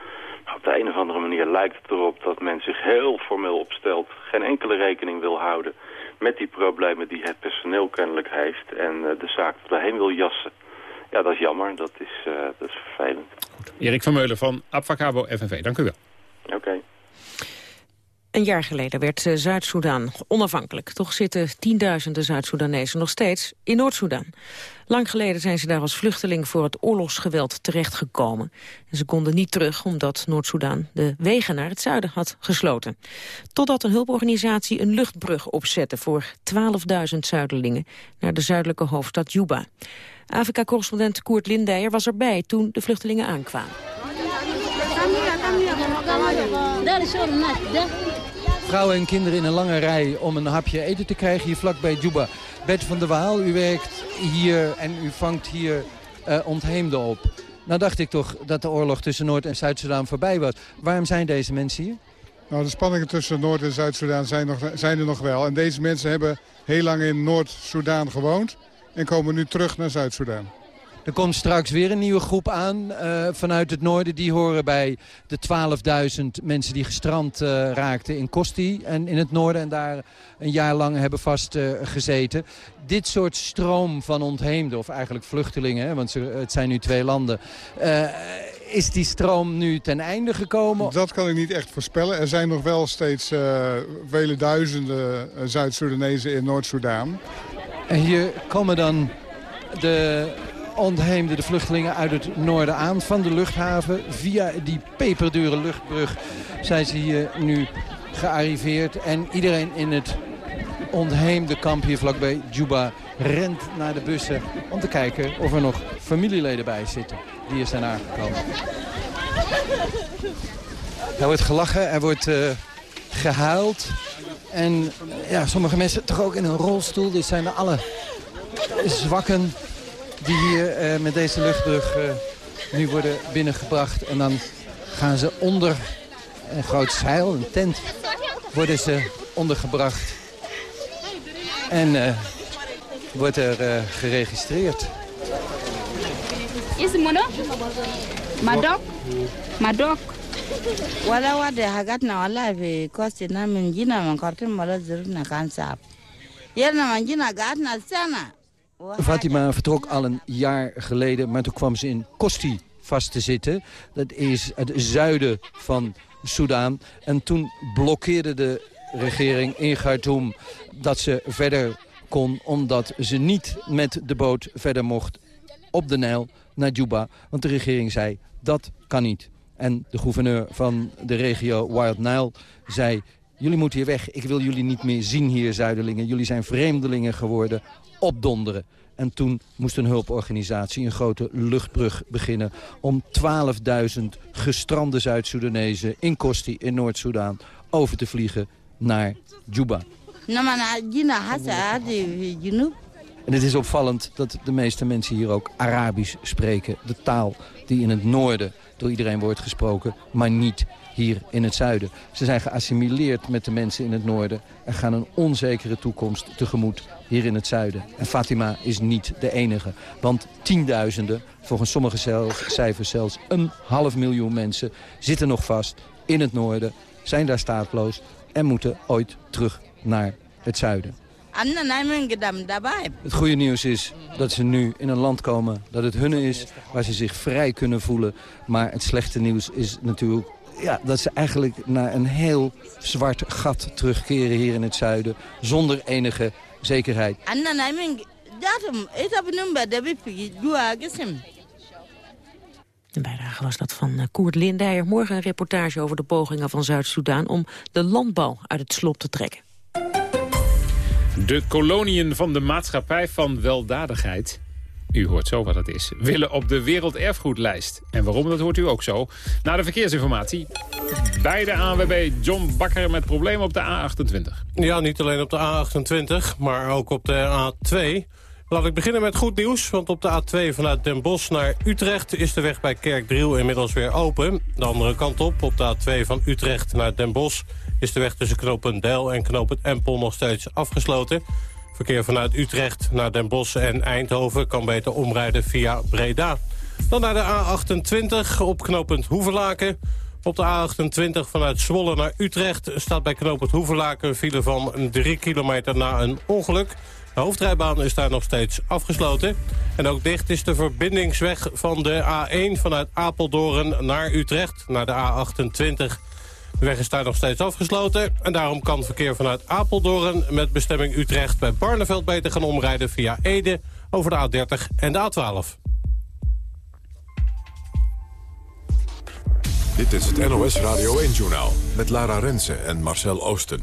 Op de een of andere manier lijkt het erop dat men zich heel formeel opstelt. Geen enkele rekening wil houden met die problemen die het personeel kennelijk heeft. En uh, de zaak erheen wil jassen. Ja, dat is jammer. Dat is, uh, dat is vervelend. Erik van Meulen van Abfacabo FNV. Dank u wel. Oké. Okay. Een jaar geleden werd eh, Zuid-Soedan onafhankelijk. Toch zitten tienduizenden Zuid-Soedanezen nog steeds in Noord-Soedan. Lang geleden zijn ze daar als vluchteling voor het oorlogsgeweld terechtgekomen. En ze konden niet terug omdat Noord-Soedan de wegen naar het zuiden had gesloten. Totdat een hulporganisatie een luchtbrug opzette voor 12.000 zuiderlingen naar de zuidelijke hoofdstad Juba. Afrika-correspondent Koert Lindijer was erbij toen de vluchtelingen aankwamen. Vrouwen en kinderen in een lange rij om een hapje eten te krijgen hier vlakbij Juba. Bert van der Waal, u werkt hier en u vangt hier uh, ontheemden op. Nou dacht ik toch dat de oorlog tussen Noord- en Zuid-Soedan voorbij was. Waarom zijn deze mensen hier? Nou, de spanningen tussen Noord- en Zuid-Soedan zijn, zijn er nog wel. En deze mensen hebben heel lang in Noord-Soedan gewoond en komen nu terug naar Zuid-Soedan. Er komt straks weer een nieuwe groep aan uh, vanuit het noorden. Die horen bij de 12.000 mensen die gestrand uh, raakten in Kosti en in het noorden. En daar een jaar lang hebben vastgezeten. Uh, Dit soort stroom van ontheemden, of eigenlijk vluchtelingen, hè, want ze, het zijn nu twee landen... is die stroom nu ten einde gekomen? Dat kan ik niet echt voorspellen. Er zijn nog wel steeds vele duizenden Zuid-Soedanezen in Noord-Soedan. En hier komen dan de ontheemden de vluchtelingen uit het noorden aan van de luchthaven. Via die peperdure luchtbrug zijn ze hier nu gearriveerd. En iedereen in het ontheemde kamp hier vlakbij Juba rent naar de bussen... om te kijken of er nog familieleden bij zitten die hier zijn aangekomen. Er wordt gelachen, er wordt uh, gehuild. En ja, sommige mensen toch ook in een rolstoel. Dit zijn alle zwakken die hier uh, met deze luchtbrug uh, nu worden binnengebracht. En dan gaan ze onder een groot zeil, een tent, worden ze ondergebracht. En uh, wordt er geregistreerd. Is mono? Madok? Madok? Wala wade hagat na wala be kosti na min jina man kartin mala zirna na kansap. Yerna man jina gat na sana. Fatima vertrok al een jaar geleden, maar toen kwam ze in Kosti vast te zitten. Dat is het zuiden van Soudaan. En toen blokkeerde de regering in Khartoum dat ze verder kon... omdat ze niet met de boot verder mocht op de Nijl naar Juba. Want de regering zei, dat kan niet. En de gouverneur van de regio Wild Nile zei... jullie moeten hier weg, ik wil jullie niet meer zien hier, Zuiderlingen. Jullie zijn vreemdelingen geworden opdonderen. En toen moest een hulporganisatie een grote luchtbrug beginnen... om 12.000 gestrande Zuid-Soedanezen in Kosti in Noord-Soedan over te vliegen naar Juba. En het is opvallend dat de meeste mensen hier ook Arabisch spreken. De taal die in het noorden door iedereen wordt gesproken, maar niet hier in het zuiden. Ze zijn geassimileerd met de mensen in het noorden... en gaan een onzekere toekomst tegemoet hier in het zuiden. En Fatima is niet de enige. Want tienduizenden, volgens sommige cijfers zelfs een half miljoen mensen... zitten nog vast in het noorden, zijn daar staatloos... en moeten ooit terug naar het zuiden. Het goede nieuws is dat ze nu in een land komen dat het hunne is... waar ze zich vrij kunnen voelen. Maar het slechte nieuws is natuurlijk ja, dat ze eigenlijk naar een heel zwart gat terugkeren hier in het zuiden... zonder enige zekerheid. De bijdrage was dat van eh, Koert Lindijer. Morgen een reportage over de pogingen van Zuid-Soedan... om de landbouw uit het slot te trekken. De koloniën van de maatschappij van weldadigheid u hoort zo wat het is. Willen op de werelderfgoedlijst. En waarom, dat hoort u ook zo. Na de verkeersinformatie. Bij de John Bakker met problemen op de A28. Ja, niet alleen op de A28, maar ook op de A2. Laat ik beginnen met goed nieuws, want op de A2 vanuit Den Bosch naar Utrecht... is de weg bij Kerkdriel inmiddels weer open. De andere kant op, op de A2 van Utrecht naar Den Bosch... is de weg tussen knooppunt Del en knooppunt Empel nog steeds afgesloten. Verkeer vanuit Utrecht naar Den Bosch en Eindhoven kan beter omrijden via Breda. Dan naar de A28 op knooppunt Hoevelaken. Op de A28 vanuit Zwolle naar Utrecht staat bij knooppunt Hoevelaken een file van 3 kilometer na een ongeluk. De hoofdrijbaan is daar nog steeds afgesloten. En ook dicht is de verbindingsweg van de A1 vanuit Apeldoorn naar Utrecht, naar de A28. De weg is daar nog steeds afgesloten. En daarom kan verkeer vanuit Apeldoorn met bestemming Utrecht... bij Barneveld beter gaan omrijden via Ede over de A30 en de A12. Dit is het NOS Radio 1-journaal met Lara Rensen en Marcel Oosten.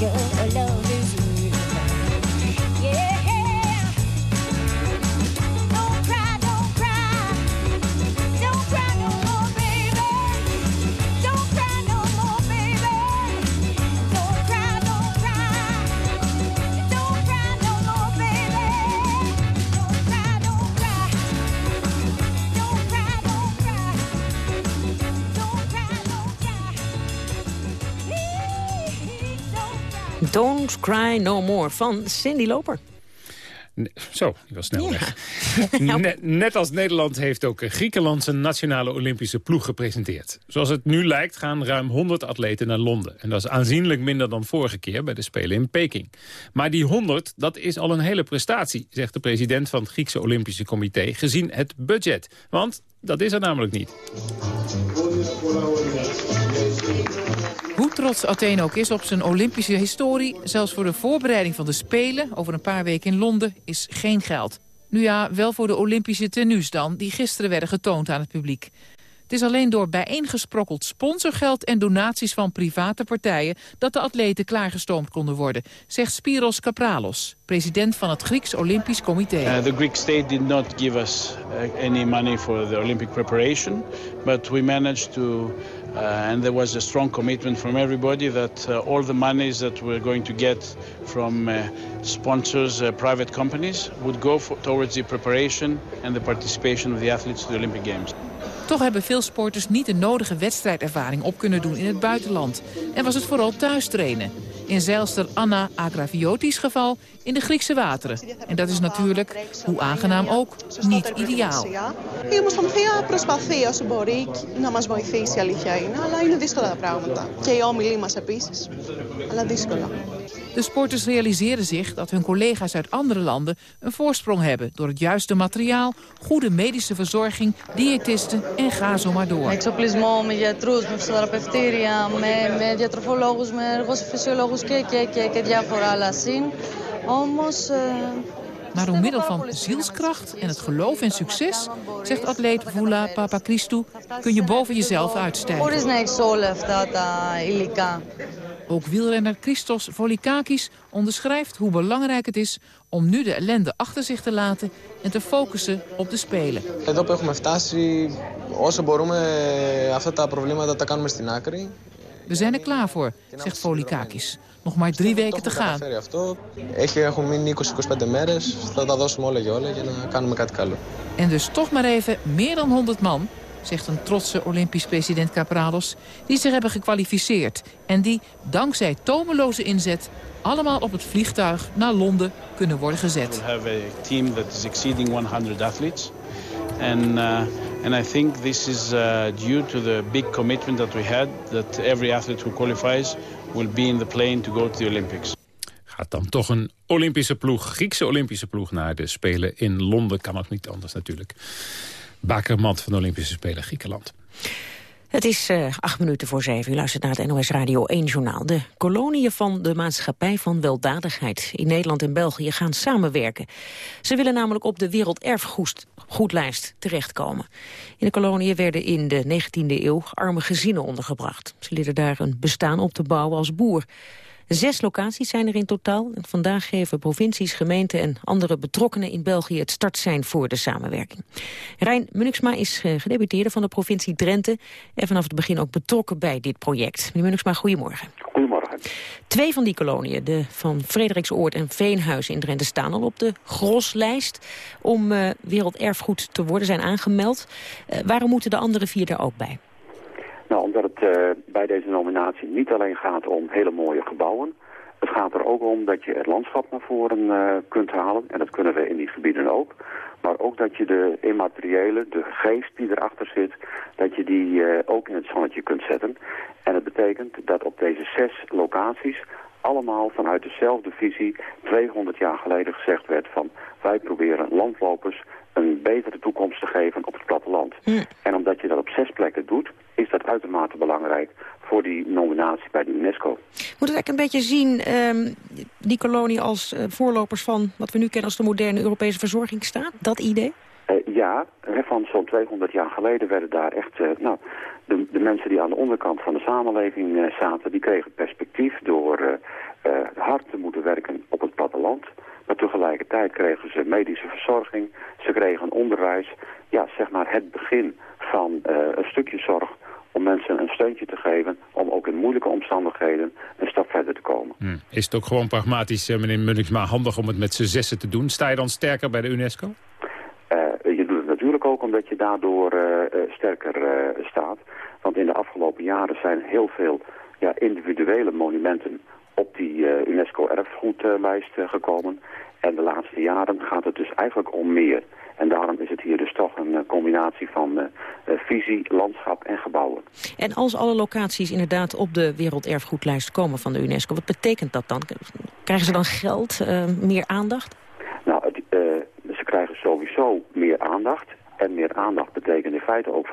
your alone. Don't Cry No More van Cindy Loper. Zo, die was snel weg. Net, net als Nederland heeft ook Griekenland zijn nationale Olympische ploeg gepresenteerd. Zoals het nu lijkt gaan ruim 100 atleten naar Londen. En dat is aanzienlijk minder dan vorige keer bij de Spelen in Peking. Maar die 100, dat is al een hele prestatie, zegt de president van het Griekse Olympische Comité, gezien het budget. Want dat is er namelijk niet. Hoe trots Athene ook is op zijn Olympische historie... zelfs voor de voorbereiding van de Spelen over een paar weken in Londen is geen geld. Nu ja, wel voor de Olympische tenues dan, die gisteren werden getoond aan het publiek. Het is alleen door bijeengesprokkeld sponsorgeld en donaties van private partijen... dat de atleten klaargestoomd konden worden, zegt Spiros Kapralos... president van het Grieks Olympisch Comité. Uh, the Greek state did not give us uh, any money for the Olympic preparation, but we managed to, and there was a strong commitment from everybody that uh, all the monies that we're going to get from uh, sponsors, uh, private companies, would go for, towards the preparation and the participation of the athletes to the Olympic Games. Toch hebben veel sporters niet de nodige wedstrijdervaring op kunnen doen in het buitenland. En was het vooral thuis trainen. In zeilster Anna Agraviotis geval in de Griekse wateren. En dat is natuurlijk, hoe aangenaam ook, niet ideaal. Η Ομοσπονδία προσπαθεί όσο μπορεί να μας βοηθήσει, η αλήθεια είναι, αλλά είναι δύσκολα τα πράγματα. Και οι όμιλοι μας επίσης, αλλά δύσκολα. De sporters realiseren zich dat hun collega's uit andere landen een voorsprong hebben... door het juiste materiaal, goede medische verzorging, diëtisten en ga zo maar door. Με εξοπλισμό, με γιατρούς, με φυσιοθεραπευτήρια, με, με διατροφολόγους, με εργοσφυσιολόγους και, και, και, και διάφορα άλλα συν. Όμως... ε, Maar door middel van zielskracht en het geloof in succes... zegt atleet Vula Papakristou, kun je boven jezelf uitstijgen. χωρίς να έχεις όλα αυτά τα υλικά. Ook wielrenner Christos Volikakis onderschrijft hoe belangrijk het is... om nu de ellende achter zich te laten en te focussen op de Spelen. Εδώ που έχουμε φτάσει, όσο μπορούμε αυτά τα προβλήματα τα κάνουμε στην άκρη. We zijn er klaar voor, zegt Volikakis. nog maar drie weken te gaan. En dus toch maar even meer dan 100 man, zegt een trotse Olympisch president Caprados, die zich hebben gekwalificeerd en die, dankzij tomeloze inzet... allemaal op het vliegtuig naar Londen kunnen worden gezet. We hebben een team dat is exceeding 100 athletes. En uh, and I think this is uh, due to the big commitment that we had that every athlete who qualifies will be in the plane to go to the Olympics. Gaat dan toch een Olympische ploeg, Griekse Olympische ploeg... naar de Spelen in Londen. Kan ook niet anders natuurlijk. Bakermat van de Olympische Spelen Griekenland. Het is eh, acht minuten voor zeven. U luistert naar het NOS Radio 1-journaal. De koloniën van de Maatschappij van Weldadigheid in Nederland en België gaan samenwerken. Ze willen namelijk op de Werelderfgoedlijst terechtkomen. In de koloniën werden in de 19e eeuw arme gezinnen ondergebracht. Ze leerden daar een bestaan op te bouwen als boer. Zes locaties zijn er in totaal. En vandaag geven provincies, gemeenten en andere betrokkenen in België het startsein voor de samenwerking. Rijn Munniksma is eh, gedeputeerde van de provincie Drenthe en vanaf het begin ook betrokken bij dit project. Meneer Munniksma, goedemorgen. Goedemorgen. Twee van die koloniën, de van Frederiksoord en Veenhuizen in Drenthe, staan al op de groslijst om eh, werelderfgoed te worden, zijn aangemeld. Eh, waarom moeten de andere vier daar ook bij? Nou, omdat het eh, bij deze nominatie niet alleen gaat om hele mooie gebouwen. Het gaat er ook om dat je het landschap naar voren eh, kunt halen. En dat kunnen we in die gebieden ook. Maar ook dat je de immateriële, de geest die erachter zit, dat je die eh, ook in het zonnetje kunt zetten. En dat betekent dat op deze zes locaties allemaal vanuit dezelfde visie 200 jaar geleden gezegd werd van wij proberen landlopers een betere toekomst te geven op het platteland. En omdat je dat op zes plekken doet, is dat uitermate belangrijk voor die nominatie bij de UNESCO. Moet het eigenlijk een beetje zien, ehm, die kolonie als eh, voorlopers van wat we nu kennen als de moderne Europese verzorgingsstaat? Dat idee? Eh, ja, van zo'n 200 jaar geleden werden daar echt... eh, nou, de, de mensen die aan de onderkant van de samenleving zaten... die kregen perspectief door hard te moeten werken op het platteland. Maar tegelijkertijd kregen ze medische verzorging. Ze kregen onderwijs. Ja, zeg maar het begin van een stukje zorg om mensen een steuntje te geven... om ook in moeilijke omstandigheden een stap verder te komen. Hm. Is het ook gewoon pragmatisch, eh, meneer Munniksma, handig om het met z'n zessen te doen? Sta je dan sterker bij de UNESCO? Eh, je doet het natuurlijk ook omdat je daardoor eh, sterker staat. Want in de afgelopen jaren zijn heel veel ja, individuele monumenten op die UNESCO-erfgoedlijst gekomen. En de laatste jaren gaat het dus eigenlijk om meer. En daarom is het hier dus toch een combinatie van visie, landschap en gebouwen. En als alle locaties inderdaad op de werelderfgoedlijst komen van de UNESCO, wat betekent dat dan? Krijgen ze dan geld, meer aandacht? Nou, het, ze krijgen sowieso meer aandacht. En meer aandacht betekent in feite ook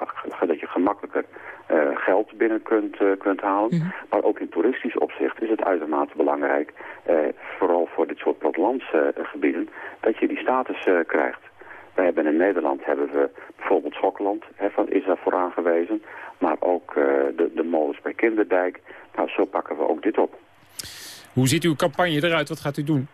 dat je gemakkelijker uh, geld binnen kunt, uh, kunt halen. Mhm. Maar ook in toeristisch opzicht is het uitermate belangrijk, uh, vooral voor dit soort plattelandsgebieden, dat je die status krijgt. Wij hebben in Nederland hebben we bijvoorbeeld Schokland, hè, van, is daar voor aangewezen. Maar ook de, de molens bij Kinderdijk. Nou, zo pakken we ook dit op. Hoe ziet uw campagne eruit? Wat gaat u doen?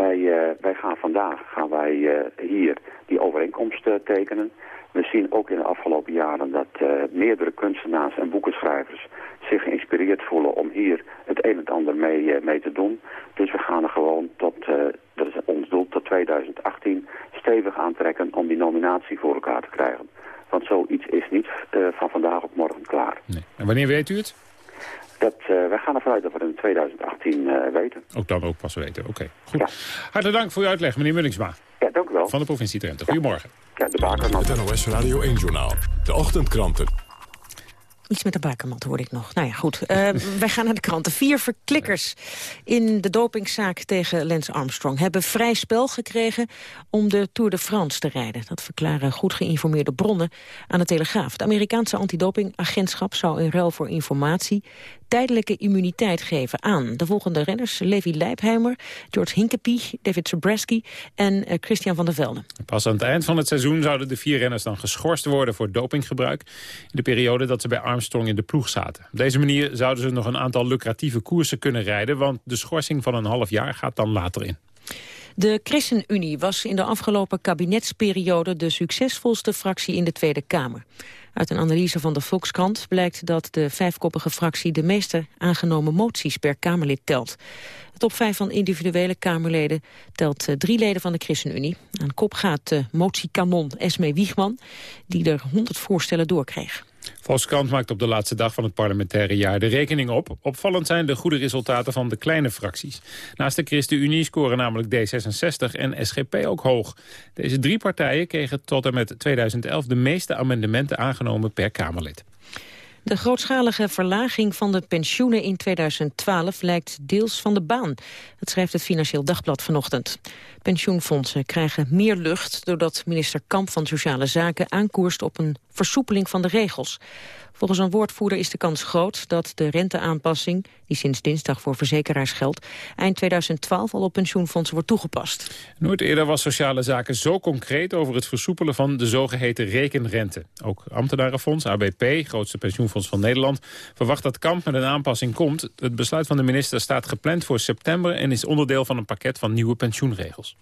Wij, wij gaan vandaag gaan wij, hier die overeenkomst tekenen. We zien ook in de afgelopen jaren dat meerdere kunstenaars en boekenschrijvers zich geïnspireerd voelen om hier het een en ander mee, mee te doen. Dus we gaan er gewoon tot, dat is ons doel, tot 2018 stevig aantrekken om die nominatie voor elkaar te krijgen. Want zoiets is niet van vandaag op morgen klaar. Nee. En wanneer weet u het? Dat, uh, wij gaan ervan uit dat we het in 2018 uh, weten. Ook dan ook pas weten, oké. Goed. Ja. Hartelijk dank voor uw uitleg, meneer Mullingsma. Ja, dank u wel. Van de provincie Drenthe. Goedemorgen. Ja, de Bakermat. Het NOS Radio 1-journaal. De ochtendkranten. Iets met de bakermat hoorde ik nog. Nou ja, goed. Uh, wij gaan naar de kranten. Vier verklikkers in de dopingzaak tegen Lance Armstrong... hebben vrij spel gekregen om de Tour de France te rijden. Dat verklaren goed geïnformeerde bronnen aan de Telegraaf. Het Amerikaanse antidopingagentschap zou in ruil voor informatie tijdelijke immuniteit geven aan. De volgende renners, Levi Leipheimer, George Hinkepie, David Zabreski en uh, Christian van der Velde. Pas aan het eind van het seizoen zouden de vier renners dan geschorst worden voor dopinggebruik. In de periode dat ze bij Armstrong in de ploeg zaten. Op deze manier zouden ze nog een aantal lucratieve koersen kunnen rijden, want de schorsing van een half jaar gaat dan later in. De ChristenUnie was in de afgelopen kabinetsperiode de succesvolste fractie in de Tweede Kamer. Uit een analyse van de Volkskrant blijkt dat de vijfkoppige fractie de meeste aangenomen moties per Kamerlid telt. De top vijf van individuele Kamerleden telt uh, drie leden van de ChristenUnie. Aan kop gaat uh, motiekanon Esme Wiegman, die er 100 voorstellen doorkreeg. Volkskrant maakt op de laatste dag van het parlementaire jaar de rekening op. Opvallend zijn de goede resultaten van de kleine fracties. Naast de ChristenUnie scoren namelijk D66 en SGP ook hoog. Deze drie partijen kregen tot en met 2011 de meeste amendementen aangenomen per Kamerlid. De grootschalige verlaging van de pensioenen in 2012 lijkt deels van de baan. Dat schrijft het Financieel Dagblad vanochtend. Pensioenfondsen krijgen meer lucht doordat minister Kamp van Sociale Zaken aankoerst op een versoepeling van de regels. Volgens een woordvoerder is de kans groot dat de renteaanpassing, die sinds dinsdag voor verzekeraars geldt, eind 2012 al op pensioenfondsen wordt toegepast. Nooit eerder was Sociale Zaken zo concreet over het versoepelen van de zogeheten rekenrente. Ook ambtenarenfonds, ABP, grootste pensioenfonds van Nederland, verwacht dat Kamp met een aanpassing komt. Het besluit van de minister staat gepland voor september en is onderdeel van een pakket van nieuwe pensioenregels.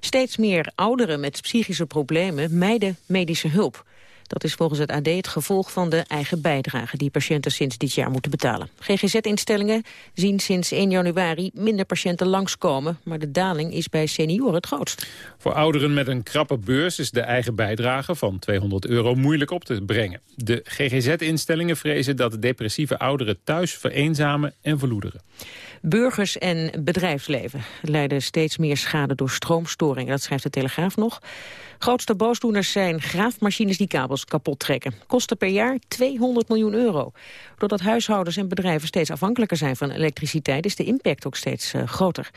Steeds meer ouderen met psychische problemen mijden medische hulp. Dat is volgens het AD het gevolg van de eigen bijdrage die patiënten sinds dit jaar moeten betalen. GGZ-instellingen zien sinds 1 januari minder patiënten langskomen, maar de daling is bij senioren het grootst. Voor ouderen met een krappe beurs is de eigen bijdrage van 200 euro moeilijk op te brengen. De GGZ-instellingen vrezen dat depressieve ouderen thuis vereenzamen en verloederen. Burgers en bedrijfsleven leiden steeds meer schade door stroomstoringen. Dat schrijft de Telegraaf nog. Grootste boosdoeners zijn graafmachines die kabels kapot trekken. Kosten per jaar 200 miljoen euro. Doordat huishoudens en bedrijven steeds afhankelijker zijn van elektriciteit... is de impact ook steeds uh, groter.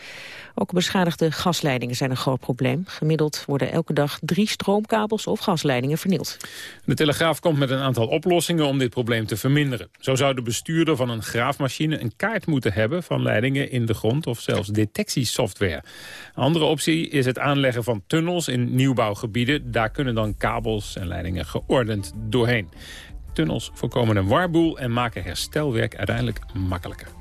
Ook beschadigde gasleidingen zijn een groot probleem. Gemiddeld worden elke dag drie stroomkabels of gasleidingen vernield. De Telegraaf komt met een aantal oplossingen om dit probleem te verminderen. Zo zou de bestuurder van een graafmachine een kaart moeten hebben... van in de grond of zelfs detectiesoftware. Een andere optie is het aanleggen van tunnels in nieuwbouwgebieden. Daar kunnen dan kabels en leidingen geordend doorheen. Tunnels voorkomen een warboel en maken herstelwerk uiteindelijk makkelijker.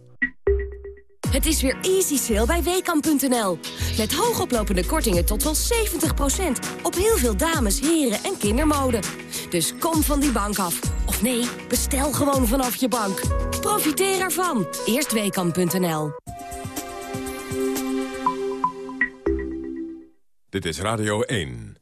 Het is weer easy sale bij WKAM.nl. Met hoogoplopende kortingen tot wel 70%. Op heel veel dames, heren en kindermode. Dus kom van die bank af. Of nee, bestel gewoon vanaf je bank. Profiteer ervan. Eerst WKAM.nl. Dit is Radio 1.